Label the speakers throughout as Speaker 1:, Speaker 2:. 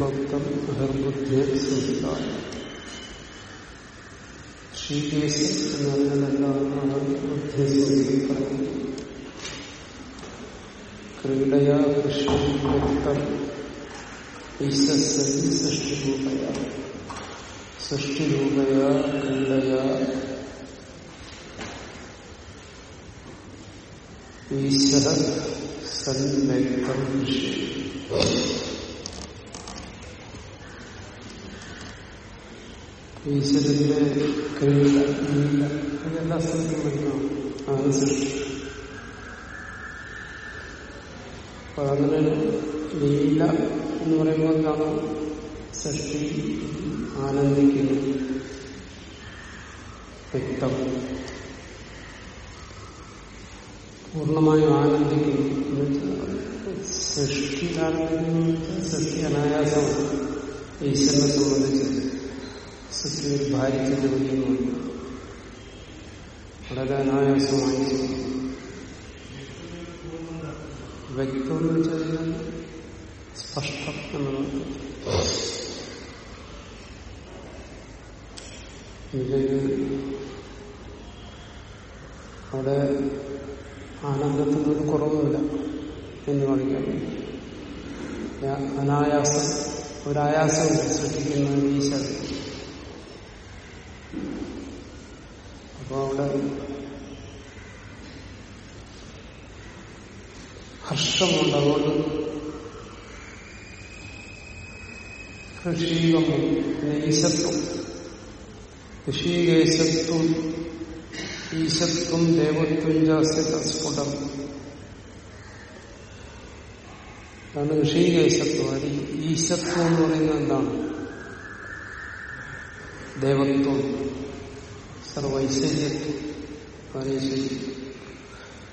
Speaker 1: ഭക്തം അഹർബുദ്ധിയ സംസ്കാരം ശ്രീകേശ് എന്ന് പറഞ്ഞാൽ ക്രീഡയാ കൃഷ്ണ ഈശ്വരി സൃഷ്ടിരൂപയാ. സൃഷ്ടിരൂപയ ക്രീഡയ ഈശ്വര സന്മക്തം ഈശ്വരന്റെ ക്രീഡ ഇതെല്ലാം വരുന്നതാണ് ആണ് സൃഷ്ടി അങ്ങനെ ലീല എന്ന് പറയുമ്പോൾ എന്താണ്? സൃഷ്ടി ആനന്ദിക്കുന്നു. വ്യക്തം. പൂർണമായും ആനന്ദിക്കുന്നു. സൃഷ്ടി സൃഷ്ടി അനായാസമാണ് ഈശ്വരനെ സംബന്ധിച്ച്. സൃഷ്ടി ഒരു ജോലിയൊന്നുമില്ല. വളരെ അനായാസമായി വ്യക്തം എന്ന് വെച്ചാൽ സ്പഷ്ടം എന്നുള്ളത് അവിടെ ആനന്ദത്തിനൊരു കുറവുമില്ല എന്ന് കാണിക്കാൻ അനായാസം ഒരായാസം സൃഷ്ടിക്കുന്ന ഈശ്വരൻ അപ്പൊ അവിടെ ഹർഷമുണ്ട് അതുകൊണ്ട് ഋഷീകം ഈശത്വം ഋഷീകേശത്വം ഈശത്വം ദേവത്വം ജാസ്യത സ്ഫുടം അതാണ് ഋഷീകേശത്വം അത് ഈശത്വം എന്ന് പറയുന്നത് എന്താണ്? ദേവത്വം. സർവൈശ്വര്യത്വം.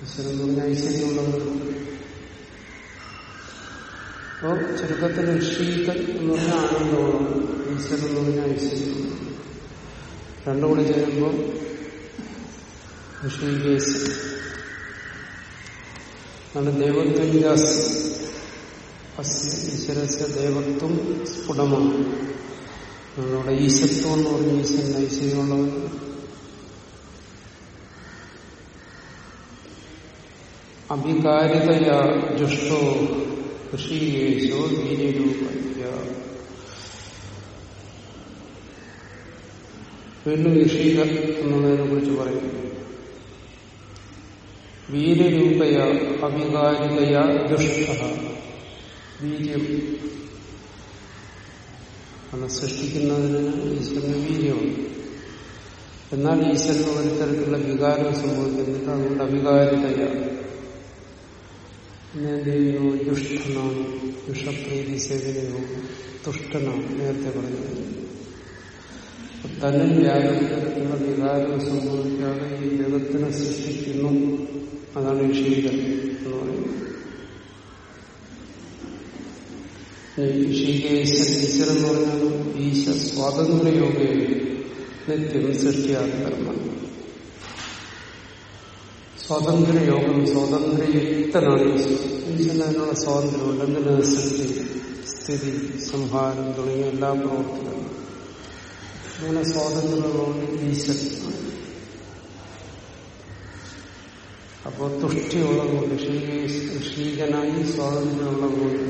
Speaker 1: ഐശ്വര്യം ഐശ്വര്യമുള്ളവർ അപ്പോ ചുരുക്കത്തിൽ ഋഷീകൻ എന്ന് പറഞ്ഞാൽ ആനന്ദമാണ് ഈശ്വരൻ എന്ന് പറഞ്ഞാൽ ഐശ്വര്യം രണ്ടും കൂടി ചേരുമ്പോൾ ഋഷികേശ് ആണ് ദേവത്വം ഈശ്വരസ്യ ദേവത്വം സ്ഫുടമാണ്. നമ്മുടെ ഈശത്വം എന്ന് പറഞ്ഞ ഈശ്വരൻ ഐശ്വര്യമുള്ളവർ അഭികാരിതയാ ജുഷ്ടോ ഋഷികേശോ വീര്യരൂപയ്യ വീണ്ടും ഋഷിക എന്നതിനെ കുറിച്ച് പറയുന്നു. വീര്യരൂപയ അവികാരികയ ദുഷ്ട വീര്യം. ആണ് സൃഷ്ടിക്കുന്നതിന് ഈശ്വരന് വീര്യമാണ്. എന്നാൽ ഈശ്വരന് ഒരു തരത്തിലുള്ള വികാരം സംഭവിക്കുന്നില്ല. അതുകൊണ്ട് അവികാരിതയാണ് ചെയ്യുന്നു ദുഷ്ടനാണ് ദുഷപ്രീതി സേവനയോ തുഷ്ടനാണ് നേരത്തെ പറഞ്ഞത് തന്നെ വ്യാകരണത്തിലുള്ള വികാരം സംഭവിക്കാതെ ഈ ജഗത്തിനെ സൃഷ്ടിക്കുന്നു. അതാണ് ഋഷീകൻ എന്ന് പറയുന്നത്. ഈശ്വരൻ എന്ന് പറഞ്ഞാൽ ഈശ സ്വാതന്ത്ര്യയോഗയിൽ നിത്യം സൃഷ്ടിയാകർമ്മം സ്വാതന്ത്ര്യയോഗം സ്വാതന്ത്ര്യയുക്തനാണ് ഈശ്വരൻ അതിനുള്ള സ്വാതന്ത്ര്യമുണ്ട് എന്തിനാ സൃഷ്ടി സ്ഥിതി സംഹാരം തുടങ്ങിയ എല്ലാ പ്രവർത്തികളും അങ്ങനെ സ്വാതന്ത്ര്യമുള്ളതുകൊണ്ട് ഈശ്വരൻ. അപ്പോൾ തുഷ്ടിയുള്ളതുകൊണ്ട് ഋഷീകനായി സ്വാതന്ത്ര്യമുള്ളതുകൊണ്ട്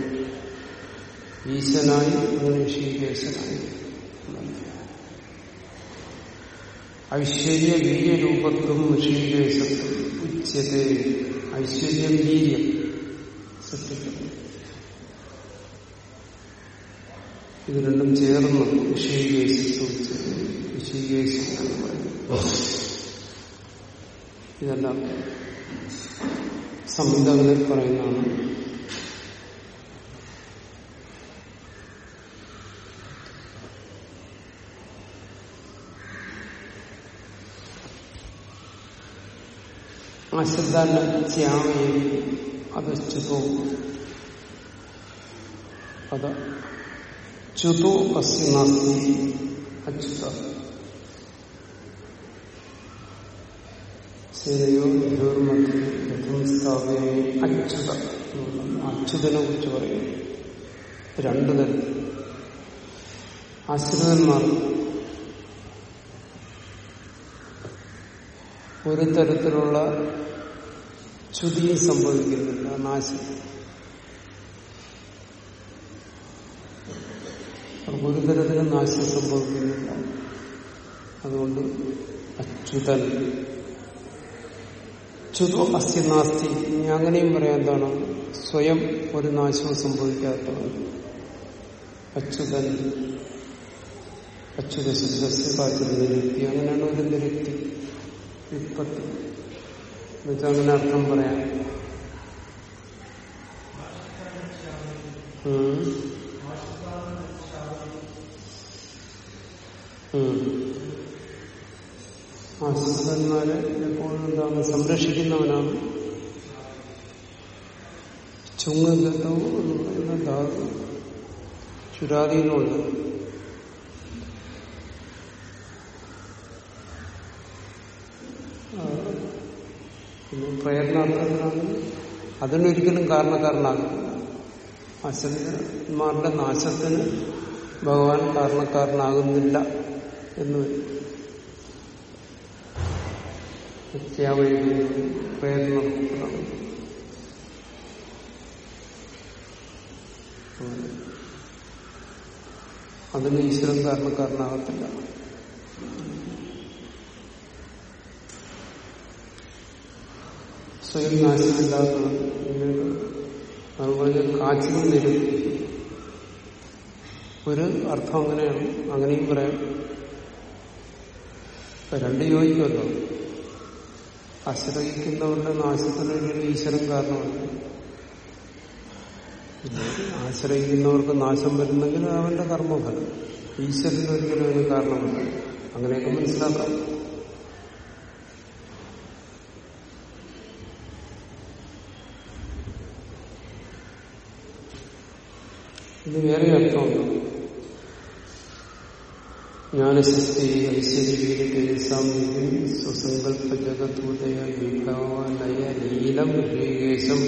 Speaker 1: ഈശനായി അങ്ങനെ ഋഷീകേശനായി ഐശ്വര്യ വീര്യരൂപത്വം ഋഷീകേശത്വം ഉച്ചത ഐശ്വര്യം വീര്യം സൃഷ്ടിക്കുന്നു ഇത് രണ്ടും ചേർന്ന് ഋഷീകേശത്വം ഋഷീകേശം എന്ന് പറയുന്നു ഇതെല്ലാം സംഹിതകളിൽ പറയുന്നതാണ് അശ്രദ്ധാന്റെ ത്യാമയെ അധശ്ചിതോ അത ചുതു അസ്യ നാസ്തി. അച്യുത സേനയോ വിധോർമധ്യ രഥം സ്ഥാപയമേ അച്യുത. അച്യുതനെ കുറിച്ച് പറയും. രണ്ടു തരം. ആശ്രിതന്മാർ ഒരു തരത്തിലുള്ള ചുതിയും സംഭവിക്കുന്നില്ല നാശം. ഒരു തരത്തിലും നാശം സംഭവിക്കുന്നില്ല. അതുകൊണ്ട് അച്യുതൻ ചുതു അസ്യ നാസ്തി ഇനി അങ്ങനെയും പറയാം എന്താണ്? സ്വയം ഒരു നാശവും സംഭവിക്കാത്തവൻ അച്യുതൻ അച്യുത ശുദ്ധസ്യ കാത്തിരുന്ന വ്യക്തി അങ്ങനെയാണ് ഒരു വ്യക്തി. വിപത്ത്. എന്നുവെച്ചാൽ അങ്ങനെ അർത്ഥം പറയാം. ആശ്രിതന്മാരെ എപ്പോഴും എന്താണ് സംരക്ഷിക്കുന്നവനാണ്. ചുങ്ങ എന്ന് ധാതു ചുരാതീനമുണ്ട് പിന്നെ പ്രയത്നാർത്ഥത്തിനാണ് അതിനൊരിക്കലും കാരണക്കാരനാകും അശ്വന്മാരുടെ നാശത്തിന് ഭഗവാൻ കാരണക്കാരനാകുന്നില്ല എന്ന് വരും. പ്രയത്നം അതിന് ഈശ്വരൻ കാരണക്കാരനാകത്തില്ല. സ്വയം നാശമില്ലാത്ത അതുപോലെ കാച്ചിലും തരും. ഒരു അർത്ഥം അങ്ങനെയാണ്. അങ്ങനെയും പറയാം. രണ്ട് യോജിക്കുമല്ലോ ആശ്രയിക്കുന്നവരുടെ നാശത്തിന് വേണ്ടി ഈശ്വരൻ കാരണമാണ്. ആശ്രയിക്കുന്നവർക്ക് നാശം വരുന്നെങ്കിൽ അവന്റെ കർമ്മഫലം. ഈശ്വരൻ ഒരിക്കലും അതിന് കാരണമല്ല. അങ്ങനെയൊക്കെ മനസ്സിലാക്കാം. ഇത് വേറെ അർത്ഥമുണ്ട്. ജ്ഞാനശക്തി ഐശ്വര്യവീരസാമ്യം സ്വസങ്കല്പ ജഗതൂതയ വിഭാവനയ ലീലം ഹൃഗേശം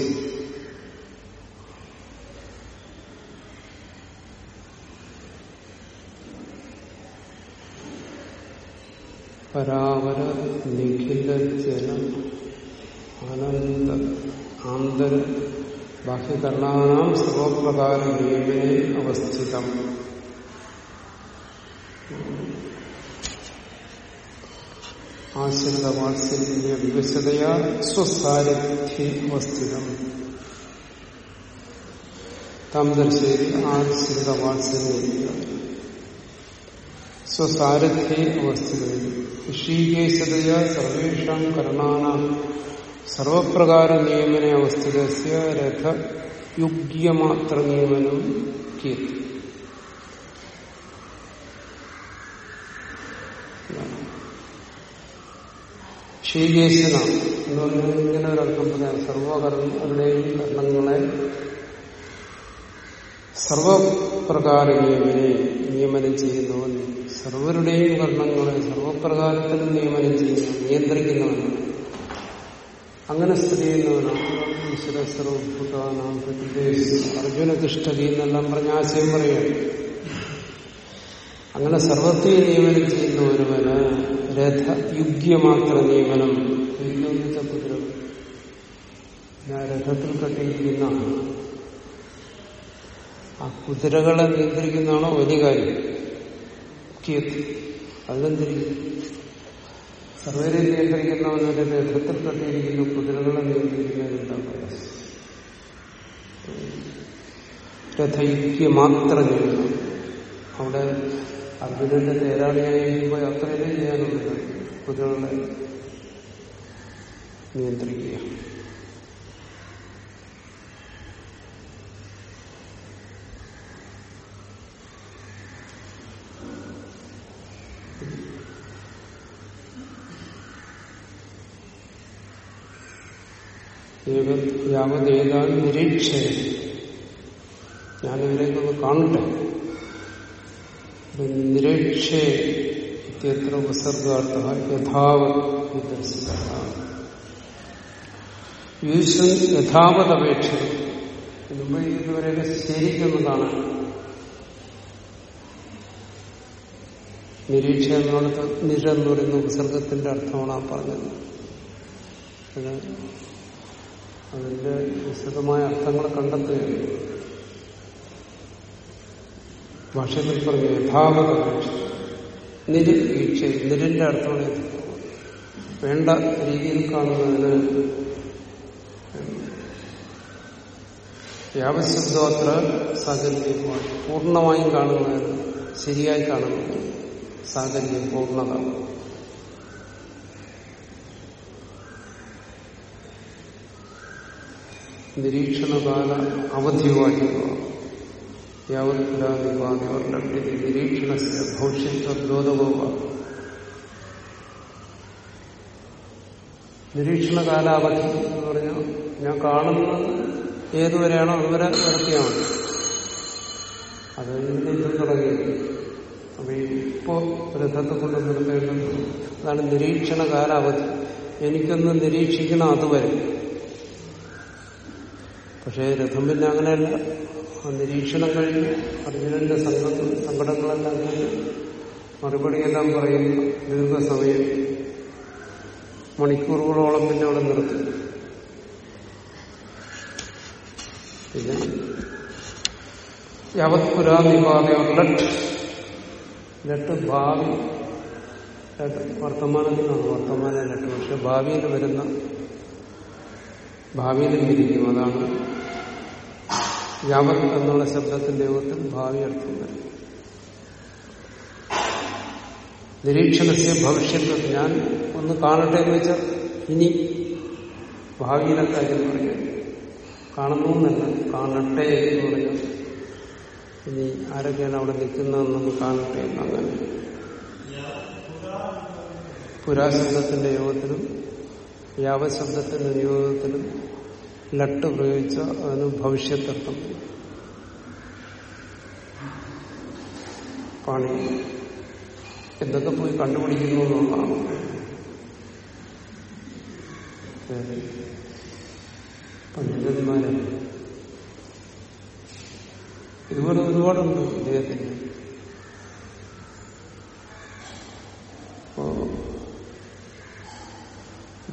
Speaker 1: പരാവര നിഖില ജന ആനന്ദ ആന്തര ബാഹ്യകരണാനാം സർവപ്രകാര നിയമേ അവസ്ഥിതം ആശ്രിത വാത്സല്യ വിവശതയാ സ്വസാരഥ്യ അവസ്ഥിതം താം ദർശയതി ആശ്രിത വാത്സല്യ സ്വസാരഥ്യ അവസ്ഥിതം ഋഷീകേശതയാ സർവേഷാം കരണാനാം സർവപ്രകാര നിയമന അവസ്ഥിതസ്യ രഥ യുഗ്യമാത്ര നിയമനം കീർത്തി ശ്രീകേശന എന്ന് പറഞ്ഞാൽ ഇങ്ങനെ ഒരർത്ഥം പറയാം സർവകർമ്മങ്ങളുടെയും കർണങ്ങളെ സർവപ്രകാര നിയമനെ നിയമനം ചെയ്യുന്നവൻ. സർവരുടെയും കർണങ്ങളെ സർവപ്രകാരത്തിൽ നിയമനം ചെയ്യുന്നു നിയന്ത്രിക്കുന്നവനാണ്. അങ്ങനെ സ്ഥിതി ചെയ്യുന്നവനാണ് അർജുന തിഷ്ഠതി എന്നെല്ലാം പറഞ്ഞ ആശയം പറയുകയാണ് അങ്ങനെ സർവത്തെ നിയമനം ചെയ്യുന്ന ഒരുവന് രഥയുഗ്യമാത്ര നിയമനം. കുതിര? ഞാൻ രഥത്തിൽ കെട്ടിയിരിക്കുന്ന ആ കുതിരകളെ നിയന്ത്രിക്കുന്നതാണോ വലിയ കാര്യം? അതെന്തിരിക്കും? സർവരെ നിയന്ത്രിക്കുന്നവരുടെ നേതൃത്വത്തിൽ കെട്ടിയിരിക്കുന്ന കുതിരകളെ നിയന്ത്രിക്കുന്നതിനുള്ള പ്രയാസം രഥയുക്തി മാത്രം ചെയ്യണം അവിടെ അർജുനന്റെ തേരാളിയായിരിക്കുമ്പോൾ അത്രയേ ചെയ്യാനുള്ളത് കുതിരകളെ നിയന്ത്രിക്കുക. യാവതേതാൻ നിരീക്ഷ ഞാനിവരെയൊക്കെ കാണട്ടെ? നിരീക്ഷേ ഇത്യത്ര ഉപസർഗാർത്ഥ യഥാവത് ദർശിത ഈശ്വൻ യഥാവത് അപേക്ഷിക്കും മുമ്പ് ഇതുവരെയൊക്കെ ശരിക്കൊന്ന് കാണാൻ നിരീക്ഷ എന്നിടത്ത് നിര എന്ന് പറയുന്ന ഉപസർഗത്തിന്റെ അർത്ഥമാണ് ആ പറഞ്ഞത്. അതിന്റെ വിശദമായ അർത്ഥങ്ങൾ കണ്ടെത്തുകയാണ്. ഭാഷയിൽ പറഞ്ഞു യഥാവത നിരീക്ഷ നിരിന്റെ അർത്ഥമാണ് വേണ്ട രീതിയിൽ കാണുന്നതിന് യാവശബ്ദോത്ര സാഹചര്യമാണ് പൂർണമായും കാണുന്നതിന് ശരിയായി കാണുന്നത് സാഹചര്യം പൂർണത നിരീക്ഷണകാല അവധിവാചിക്കുക യാവത് പുരാതിവാദിവർലഭ്യ നിരീക്ഷണസ്യ നിരീക്ഷണ നിരീക്ഷണകാലാവധി എന്ന് പറഞ്ഞാൽ ഞാൻ കാണുന്നത് ഏതുവരെയാണോ അതുവരെ നിർത്തിയാണ് അത് കഴിഞ്ഞ് തുടങ്ങി അപ്പൊ ഇപ്പോ രഥത്തെ കൊണ്ട് നിർത്തേണ്ടത് അതാണ് നിരീക്ഷണ കാലാവധി എനിക്കൊന്ന് നിരീക്ഷിക്കണം അതുവരെ. പക്ഷേ രഥം പിന്നെ അങ്ങനെയല്ല. നിരീക്ഷണം കഴിഞ്ഞ് അർജുനന്റെ സംഘത്തിൽ സങ്കടങ്ങളെല്ലാം കഴിഞ്ഞ് മറുപടിയെല്ലാം പറയുന്നു ദീർഘസമയം. മണിക്കൂറുകളോളം പിന്നെ അവിടെ നിർത്തി. പിന്നെ യാവത് പുരാനിപാതയോ ലട്ട് ലട്ട് ഭാവി വർത്തമാനത്തിനാണ് വർത്തമാന ലട്ട് പക്ഷെ ഭാവിയിൽ വരുന്ന ഭാവിയിൽ ഇരിക്കും. അതാണ് യാവത് എന്നുള്ള ശബ്ദത്തിന്റെ യോഗത്തിൽ ഭാവി അർത്ഥം വരും. നിരീക്ഷണസ്യ ഭവിഷ്യത്ത് ഞാൻ ഒന്ന് കാണട്ടെ എന്ന് വെച്ചാൽ ഇനി ഭാവിയിലെ കാര്യം പറയാം. കാണുന്നു എന്നല്ല കാണട്ടെ എന്ന് പറയാം ഇനി ആരൊക്കെയാണ് അവിടെ നിൽക്കുന്നതെന്നൊന്ന് കാണട്ടെ എന്നങ്ങനെ പുരാശബ്ദത്തിന്റെ യോഗത്തിലും യാവശബ്ദത്തിന്റെ നിയോഗത്തിലും ലട്ട് പ്രയോഗിച്ച അതിന് ഭവിഷ്യത്തർത്ഥം പാണി. എന്തൊക്കെ പോയി കണ്ടുപിടിക്കുന്നു എന്നുള്ളതാണ്. പണ്ഡിതന്മാരെ. ഇതുപോലെ ഒരുപാടുണ്ട് ഇദ്ദേഹത്തിന്.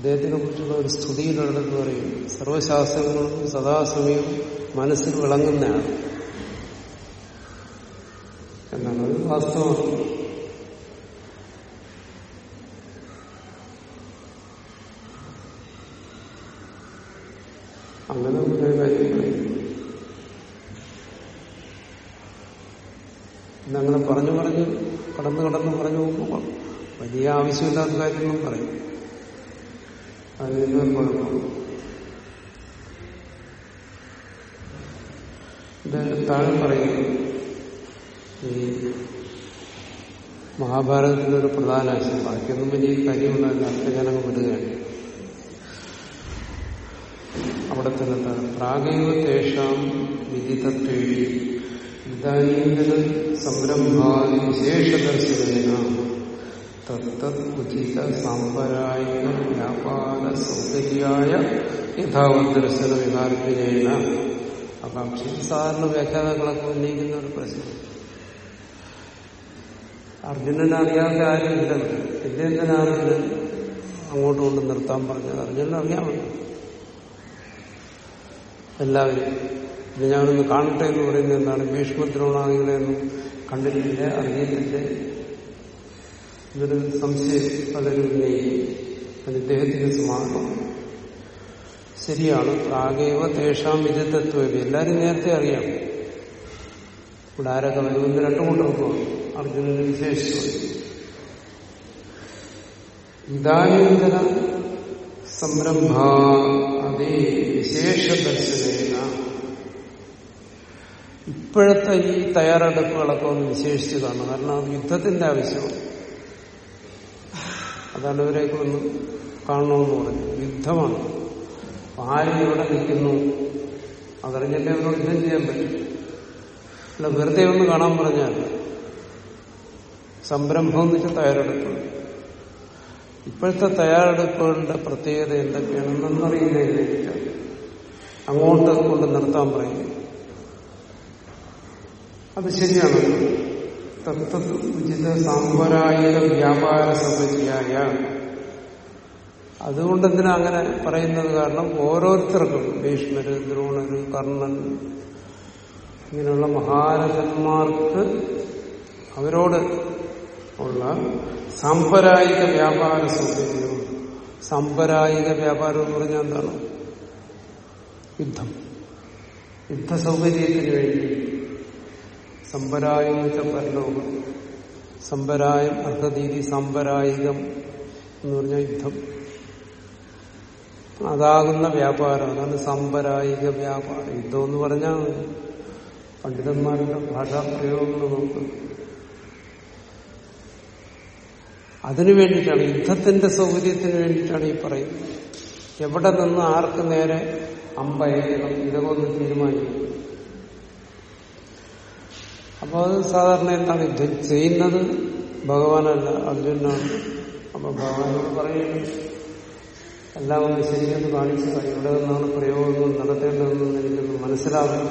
Speaker 1: ഇദ്ദേഹത്തിനെ കുറിച്ചുള്ള ഒരു സ്തുതിയിലുള്ളതെന്ന് പറയും. സർവശാസ്ത്രങ്ങളും സദാസമയം മനസ്സിൽ വിളങ്ങുന്നതാണ്. എന്നാണ് അത് വാസ്തവമാണ്. അങ്ങനെ കുറെ കാര്യങ്ങൾ. ഇന്നങ്ങനെ പറഞ്ഞു പറഞ്ഞ് കടന്നു കടന്നു പറഞ്ഞു പോകുമ്പോൾ വലിയ ആവശ്യമില്ലാത്ത കാര്യങ്ങളും പറയും. അതിന് കുഴപ്പം ഇത് താഴെ പറയുന്നു. ഈ മഹാഭാരതത്തിന്റെ ഒരു പ്രധാന ആശയം. ബാക്കിയൊന്നും വലിയ കാര്യമുള്ളതല്ല അതൊക്കെ ഞാനങ്ങ് വിടുകയാണ് അവിടെ തന്നെ പ്രാഗൈവ തേഷാം വിദിതത്വേഴി ഇതാനീന്തര സംരംഭാദി വിശേഷദർശനേന. തത്തത് സാമ്പരായിക വ്യാപാര സൗകര്യായ യഥാവത് ദർശന വികാർപ്പിനേന അപ്പം സാധാരണ വ്യാഖ്യാതാക്കളൊക്കെ ഉന്നയിക്കുന്ന ഒരു പ്രശ്നം. അർജുനനെ അറിയാത്ത ആരും ഇല്ല പിന്നെ ഇത് അങ്ങോട്ട് കൊണ്ട് നിർത്താൻ പറഞ്ഞത് അർജുനൻ അറിയാമല്ലോ എല്ലാവരും ഇത് ഞാനൊന്ന് കാണട്ടെ എന്ന് പറയുന്നത് എന്താണ്? ഭീഷ്മദ്രോണാദികളെയൊന്നും കണ്ടിട്ടില്ല? അറിയത്തില്ല ഇതൊരു സംശയം പലരും ഉന്നയിക്കും അത് ഇദ്ദേഹത്തിന് സമാധാനം ശരിയാണ്. പ്രാഗേവ തേഷാം വിരുദ്ധത്വം എല്ലാവരും നേരത്തെ അറിയാം. ഇവിടെ ആരൊക്കെ വരുമെന്ന് രണ്ടു കൂട്ടർക്കും? അർജുനന് വിശേഷിച്ചു. ഇതാനന്തര സംരംഭ അതേ വിശേഷ ദർശനേന. ഇപ്പോഴത്തെ ഈ തയ്യാറെടുപ്പുകളൊക്കെ ഒന്ന് വിശേഷിച്ച് കാണണം. കാരണം യുദ്ധത്തിന്റെ ആവശ്യമാണ്. അതാണ് ഇവരെയൊക്കെ ഒന്ന് കാണണമെന്ന് പറഞ്ഞു. യുദ്ധമാണ്. ആരും ഇവിടെ നിൽക്കുന്നു? അതറിഞ്ഞിട്ട് അവരോട് യുദ്ധം ചെയ്യാൻ പറ്റും. അല്ല വെറുതെ ഒന്ന് കാണാൻ പറഞ്ഞാൽ സംരംഭം എന്ന് വെച്ചാൽ തയ്യാറെടുപ്പ്. ഇപ്പോഴത്തെ തയ്യാറെടുപ്പുകളുടെ പ്രത്യേകത എന്തൊക്കെയാണെന്നറിയില്ല അങ്ങോട്ട് കൊണ്ട് നിർത്താൻ പറയും. അത് ശരിയാണ്. തത്വ സാമ്പരായിക വ്യാപാര സമിതിയായ അതുകൊണ്ട് എന്തിനാ അങ്ങനെ പറയുന്നത് കാരണം ഓരോരുത്തർക്കും ഭീഷ്മര് ദ്രോണര് കർണൻ ഇങ്ങനെയുള്ള മഹാരഥന്മാർക്ക് അവരോട് ഉള്ള സാമ്പരായിക വ്യാപാര സൗകര്യം. സാമ്പരായിക വ്യാപാരം എന്ന് പറഞ്ഞാൽ എന്താണ്? യുദ്ധം. യുദ്ധസൗകര്യത്തിന് വേണ്ടി സമ്പരായം വെച്ച പരലോകം. സമ്പരായം അർത്ഥതീതി സമ്പരായികം എന്ന് പറഞ്ഞ യുദ്ധം. അതാകുന്ന വ്യാപാരം അതാണ് സമ്പരായിക വ്യാപാരം. യുദ്ധം എന്ന് പറഞ്ഞാൽ പണ്ഡിതന്മാരുടെ ഭാഷാപ്രയോഗങ്ങൾ നോക്കും. അതിനു വേണ്ടിയിട്ടാണ് യുദ്ധത്തിന്റെ സൗകര്യത്തിന് വേണ്ടിയിട്ടാണ് ഈ പറയുന്നത്. എവിടെ നിന്ന് ആർക്ക് നേരെ അമ്പയക്കണം ഇതൊക്കെ ഒന്ന് അപ്പോൾ അത് സാധാരണ എന്താണ് യുദ്ധം ചെയ്യുന്നത്? ഭഗവാനല്ല അർജുനാണ്. അപ്പൊ ഭഗവാനോട് പറയുന്നു എല്ലാം ഒന്ന് ശരിയെന്ന് കാണിച്ചു ഇവിടെ നിന്നാണ് പ്രയോഗങ്ങൾ നടത്തേണ്ടതെന്ന് എനിക്കൊന്ന് മനസ്സിലാകും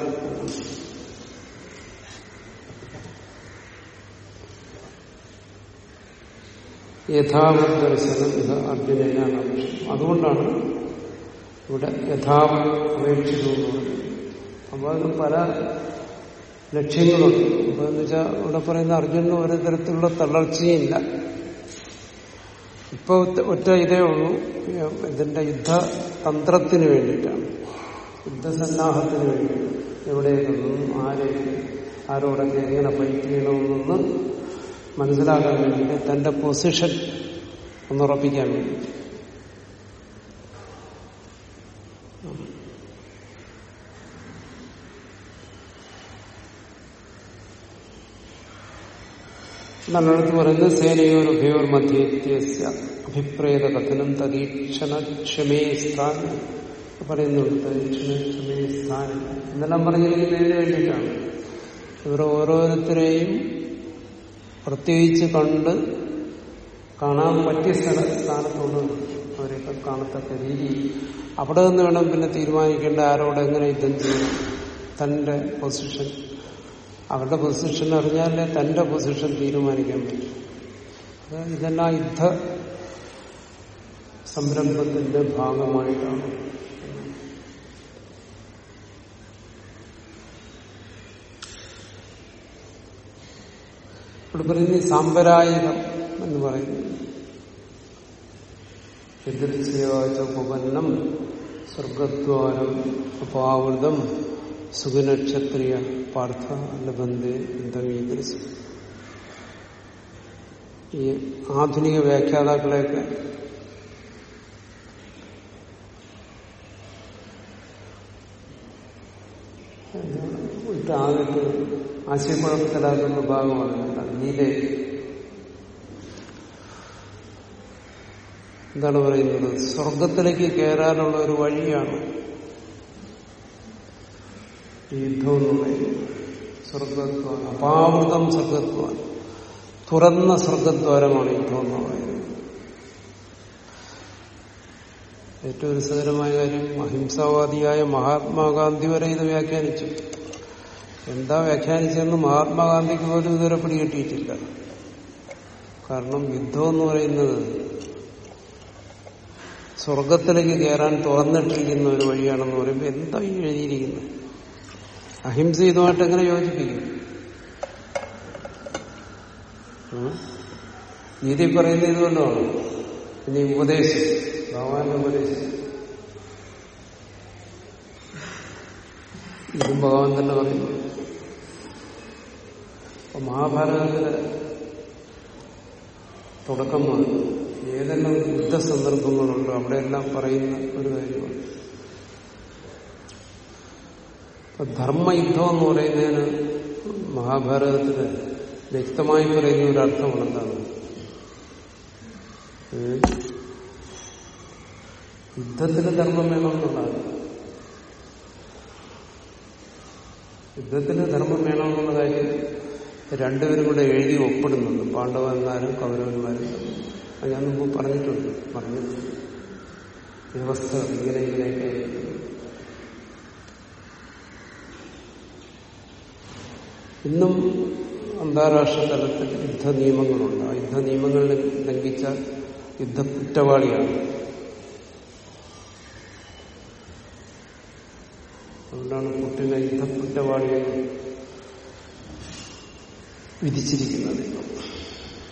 Speaker 1: യഥാവത് ദർശനം ഇത് അർജുനനാണ് അതുകൊണ്ടാണ് ഇവിടെ യഥാവത് അപേക്ഷിക്കുന്നത് അപ്പൊ അതിന് പല ലക്ഷ്യങ്ങളുണ്ട് അപ്പൊ എന്ന് വെച്ചാൽ ഇവിടെ പറയുന്ന അർജുനന് ഒരു തരത്തിലുള്ള തളർച്ചയില്ല. ഇപ്പൊ ഒറ്റ ഇതേ ഉള്ളൂ. ഇതിന്റെ യുദ്ധതന്ത്രത്തിന് വേണ്ടിയിട്ടാണ്. യുദ്ധസന്നാഹത്തിന് വേണ്ടി എവിടെയൊന്നും ആരെ ആരോടൊക്കെ എങ്ങനെ ഫൈറ്റ് ചെയ്യണമെന്നൊന്ന് മനസ്സിലാക്കാൻ വേണ്ടിയിട്ട് തന്റെ പൊസിഷൻ ഒന്നുറപ്പിക്കാൻ വേണ്ടി നല്ലടത്ത് പറയുന്നത് സേനയോരുഭയോർ മധ്യേത്യസ്യ അഭിപ്രേത കഥനം തരീക്ഷണ ക്ഷമേ സ്ഥാനം. പറയുന്നുണ്ട് തരീക്ഷണ ക്ഷമേ സ്ഥാനം. എന്നെല്ലാം പറഞ്ഞിരിക്കുന്നതിന് വേണ്ടിയിട്ടാണ്. ഇവർ ഓരോരുത്തരെയും പ്രത്യേകിച്ച് കണ്ട് കാണാൻ പറ്റിയ സ്ഥല സ്ഥാനത്തോട് അവരെയൊക്കെ കാണത്തക്ക രീതി. അവിടെ നിന്ന് വേണം പിന്നെ തീരുമാനിക്കേണ്ട ആരോട് എങ്ങനെ യുദ്ധം ചെയ്യണം തന്റെ പൊസിഷൻ അവരുടെ പൊസിഷൻ അറിഞ്ഞാലേ തന്റെ പൊസിഷൻ തീരുമാനിക്കാൻ പറ്റും. ഇതെല്ലാം യുദ്ധ സംരംഭത്തിന്റെ ഭാഗമായിട്ടാണ്. ഇവിടെ പറയുന്നത് സാമ്പരായികം എന്ന് പറയുന്നു. എതിർച്ചയോപന്നം സ്വർഗദ്വാരം അപാവൃതം സുഖനക്ഷത്രിയ പാർത്ഥ ലബന്ധേ എന്തെങ്കിലും ഈ ആധുനിക വ്യാഖ്യാതാക്കളെയൊക്കെ ആകട്ട് ആശയക്കുഴപ്പത്തിലാക്കുന്ന ഭാഗമാണ്. ഗീത എന്താണ് പറയുന്നത്? സ്വർഗത്തിലേക്ക് കയറാനുള്ള ഒരു വഴിയാണ് യുദ്ധം എന്ന് പറയുന്നത് അപാവൃതം സ്വർഗദ്വാരം തുറന്ന സ്വർഗദ്വാരമാണ് യുദ്ധം എന്ന് പറയുന്നത് ഏറ്റവും രസകരമായ കാര്യം അഹിംസാവാദിയായ മഹാത്മാഗാന്ധി വരെ ഇത് വ്യാഖ്യാനിച്ചു. എന്താ വ്യാഖ്യാനിച്ചെന്ന് മഹാത്മാഗാന്ധിക്ക് പോലും ഇതുവരെ പിടികിട്ടിയിട്ടില്ല. കാരണം യുദ്ധം എന്ന് പറയുന്നത് സ്വർഗത്തിലേക്ക് കയറാൻ തുറന്നിട്ടിരിക്കുന്ന ഒരു വഴിയാണെന്ന് പറയുമ്പോൾ എന്താ ഈ എഴുതിയിരിക്കുന്നത്? അഹിംസ ഇതുമായിട്ട് എങ്ങനെ യോജിപ്പിക്കും? നീതി പറയുന്ന ഇതുകൊണ്ടാണ് ഇനി ഉപദേശം. ഭഗവാന്റെ ഉപദേശം. ഇതും ഭഗവാൻ തന്നെ പറയുന്നു അപ്പൊ മഹാഭാരതത്തിലെ തുടക്കമാണ്. ഏതെല്ലാം യുദ്ധ സന്ദർഭങ്ങളുണ്ടോ അവിടെയെല്ലാം പറയുന്ന ഒരു കാര്യമാണ് ഇപ്പൊ ധർമ്മയുദ്ധം എന്ന് പറയുന്നതിന് മഹാഭാരതത്തിന് വ്യക്തമായി പറയുന്ന ഒരു അർത്ഥമാണ് എന്താണ്? യുദ്ധത്തിന് ധർമ്മം വേണമെന്നുള്ളതാണ്. യുദ്ധത്തിന് ധർമ്മം വേണമെന്നുള്ള കാര്യം രണ്ടുപേരും കൂടെ എഴുതി ഒപ്പിടുന്നുണ്ട്. പാണ്ഡവന്മാരും കൗരവന്മാരും. അത് ഞാൻ മുമ്പ് പറഞ്ഞിട്ടുണ്ട്. പറഞ്ഞിട്ടുണ്ട്. വ്യവസ്ഥ ഇങ്ങനെ ഇങ്ങനെയൊക്കെ ഇന്നും അന്താരാഷ്ട്ര തലത്തിൽ യുദ്ധ നിയമങ്ങളുണ്ട് ആ യുദ്ധ നിയമങ്ങൾ ലംഘിച്ച യുദ്ധ കുറ്റവാളിയാണ് അതുകൊണ്ടാണ് പുട്ടിനെ യുദ്ധ കുറ്റവാളിയെന്ന് വിധിച്ചിരിക്കുന്നത്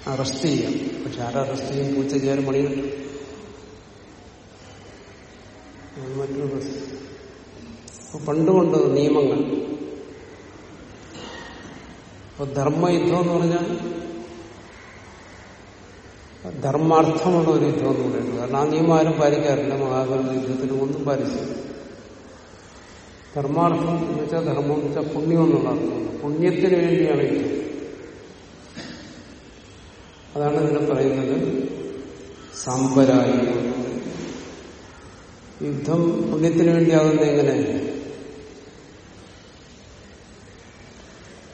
Speaker 1: അറസ്റ്റ് ചെയ്യാം. പക്ഷെ ആരെ അറസ്റ്റ് ചെയ്യും ചെയ്യാൻ മണി കിട്ടും മറ്റൊരു പ്രശ്നം. പണ്ടുകൊണ്ട് നിയമങ്ങൾ. അപ്പൊ ധർമ്മയുദ്ധം എന്ന് പറഞ്ഞാൽ ധർമാർത്ഥമുള്ള ഒരു യുദ്ധം എന്ന് പറയുന്നത്. കാരണം ആ നിയമം ആരും പാലിക്കാറില്ല. മഹാഭാരത യുദ്ധത്തിന് ഒന്നും പാലിച്ചില്ല. ധർമാർത്ഥം എന്ന് വെച്ചാൽ ധർമ്മം എന്ന് വെച്ചാൽ പുണ്യം എന്നുള്ള പുണ്യത്തിന് വേണ്ടിയാണ് യുദ്ധം. അതാണ് ഇതിനെ പറയുന്നത് സാമ്പരായ യുദ്ധം പുണ്യത്തിന് വേണ്ടിയാകുന്നത് എങ്ങനെ?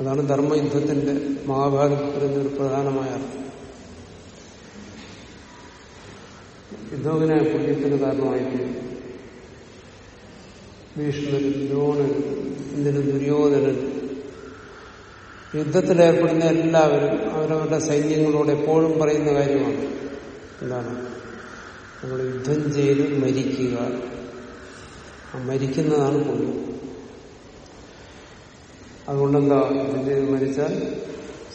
Speaker 1: അതാണ് ധർമ്മയുദ്ധത്തിന്റെ മഹാഭാരതത്തിന്റെ ഒരു പ്രധാനമായ അർത്ഥം. പുണ്യത്തിന് കാരണമായിട്ട് ഭീഷ്മരും ദ്രോണനും ഇന്ദിനും ദുര്യോധനൻ യുദ്ധത്തിലേർപ്പെടുന്ന എല്ലാവരും അവരവരുടെ സൈന്യങ്ങളോട് എപ്പോഴും പറയുന്ന കാര്യമാണ് എന്താണ്? നമ്മൾ യുദ്ധം ചെയ്ത് മരിക്കുക. മരിക്കുന്നതാണ് പുണ്യം. അതുകൊണ്ടെന്താ യുദ്ധം ചെയ്ത് മരിച്ചാൽ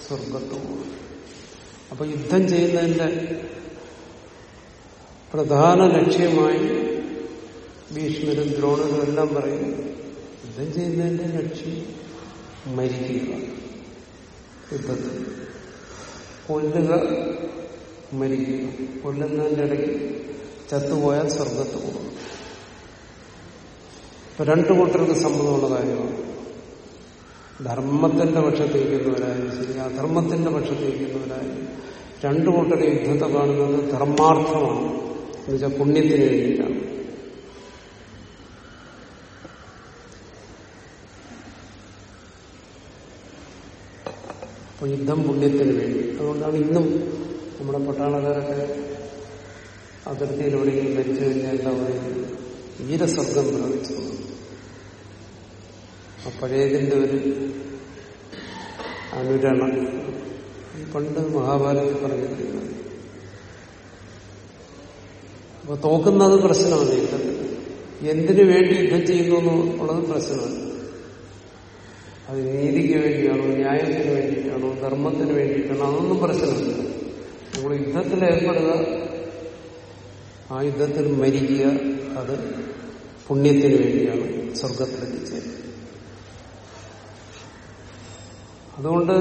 Speaker 1: സ്വർഗത്ത് പോകും അപ്പൊ യുദ്ധം ചെയ്യുന്നതിന്റെ പ്രധാന ലക്ഷ്യമായി ഭീഷ്മരും ദ്രോണരും എല്ലാം പറയും യുദ്ധം ചെയ്യുന്നതിന്റെ ലക്ഷ്യം മരിക്കുക. യുദ്ധത്തിൽ കൊല്ലുക മരിക്കുക. കൊല്ലുന്നതിന്റെ ഇടയ്ക്ക് ചത്തുപോയാൽ സ്വർഗത്ത് പോകും. ഇപ്പൊ രണ്ടു കൂട്ടർക്ക് സമ്മതമുള്ള കാര്യമാണ്. ധർമ്മത്തിന്റെ പക്ഷത്തേക്കുന്നവരായാലും ശരി അധർമ്മത്തിന്റെ പക്ഷത്തേക്കുന്നവരായാലും രണ്ടു കൂട്ടരെ യുദ്ധത്തെ കാണുന്നത് ധർമാർത്ഥമാണ്. എന്നുവെച്ചാൽ പുണ്യത്തിന് വേണ്ടിയിട്ടാണ്. അപ്പൊ യുദ്ധം പുണ്യത്തിന് വേണ്ടി. അതുകൊണ്ടാണ് ഇന്നും നമ്മുടെ പട്ടാളക്കാരൊക്കെ അതിർത്തിയിൽ എവിടെയെങ്കിലും മരിച്ചു കഴിഞ്ഞാൽ എന്താ പറയുന്നത് വീരസ്വർഗം പ്രാപിച്ചു ആ പഴയതിന്റെ ഒരു അനുരണം പണ്ട് മഹാഭാരതത്തിൽ പറഞ്ഞിരിക്കുന്നത് അപ്പൊ തോക്കുന്നത് പ്രശ്നമാണ് യുദ്ധത്തിൽ എന്തിനു വേണ്ടി യുദ്ധം ചെയ്യുന്നു എന്നുള്ളത് പ്രശ്നമാണ്. അത് നീതിക്ക് വേണ്ടിയാണോ ന്യായത്തിന് വേണ്ടിയിട്ടാണോ ധർമ്മത്തിന് വേണ്ടിയിട്ടാണോ അതൊന്നും പ്രശ്നമില്ല. നമ്മൾ യുദ്ധത്തിൽ ഏർപ്പെടുക ആ യുദ്ധത്തിൽ മരിക്കുക അത് പുണ്യത്തിന് വേണ്ടിയാണ് സ്വർഗത്തിലെത്തിച്ചേരുന്നത് അതുകൊണ്ട്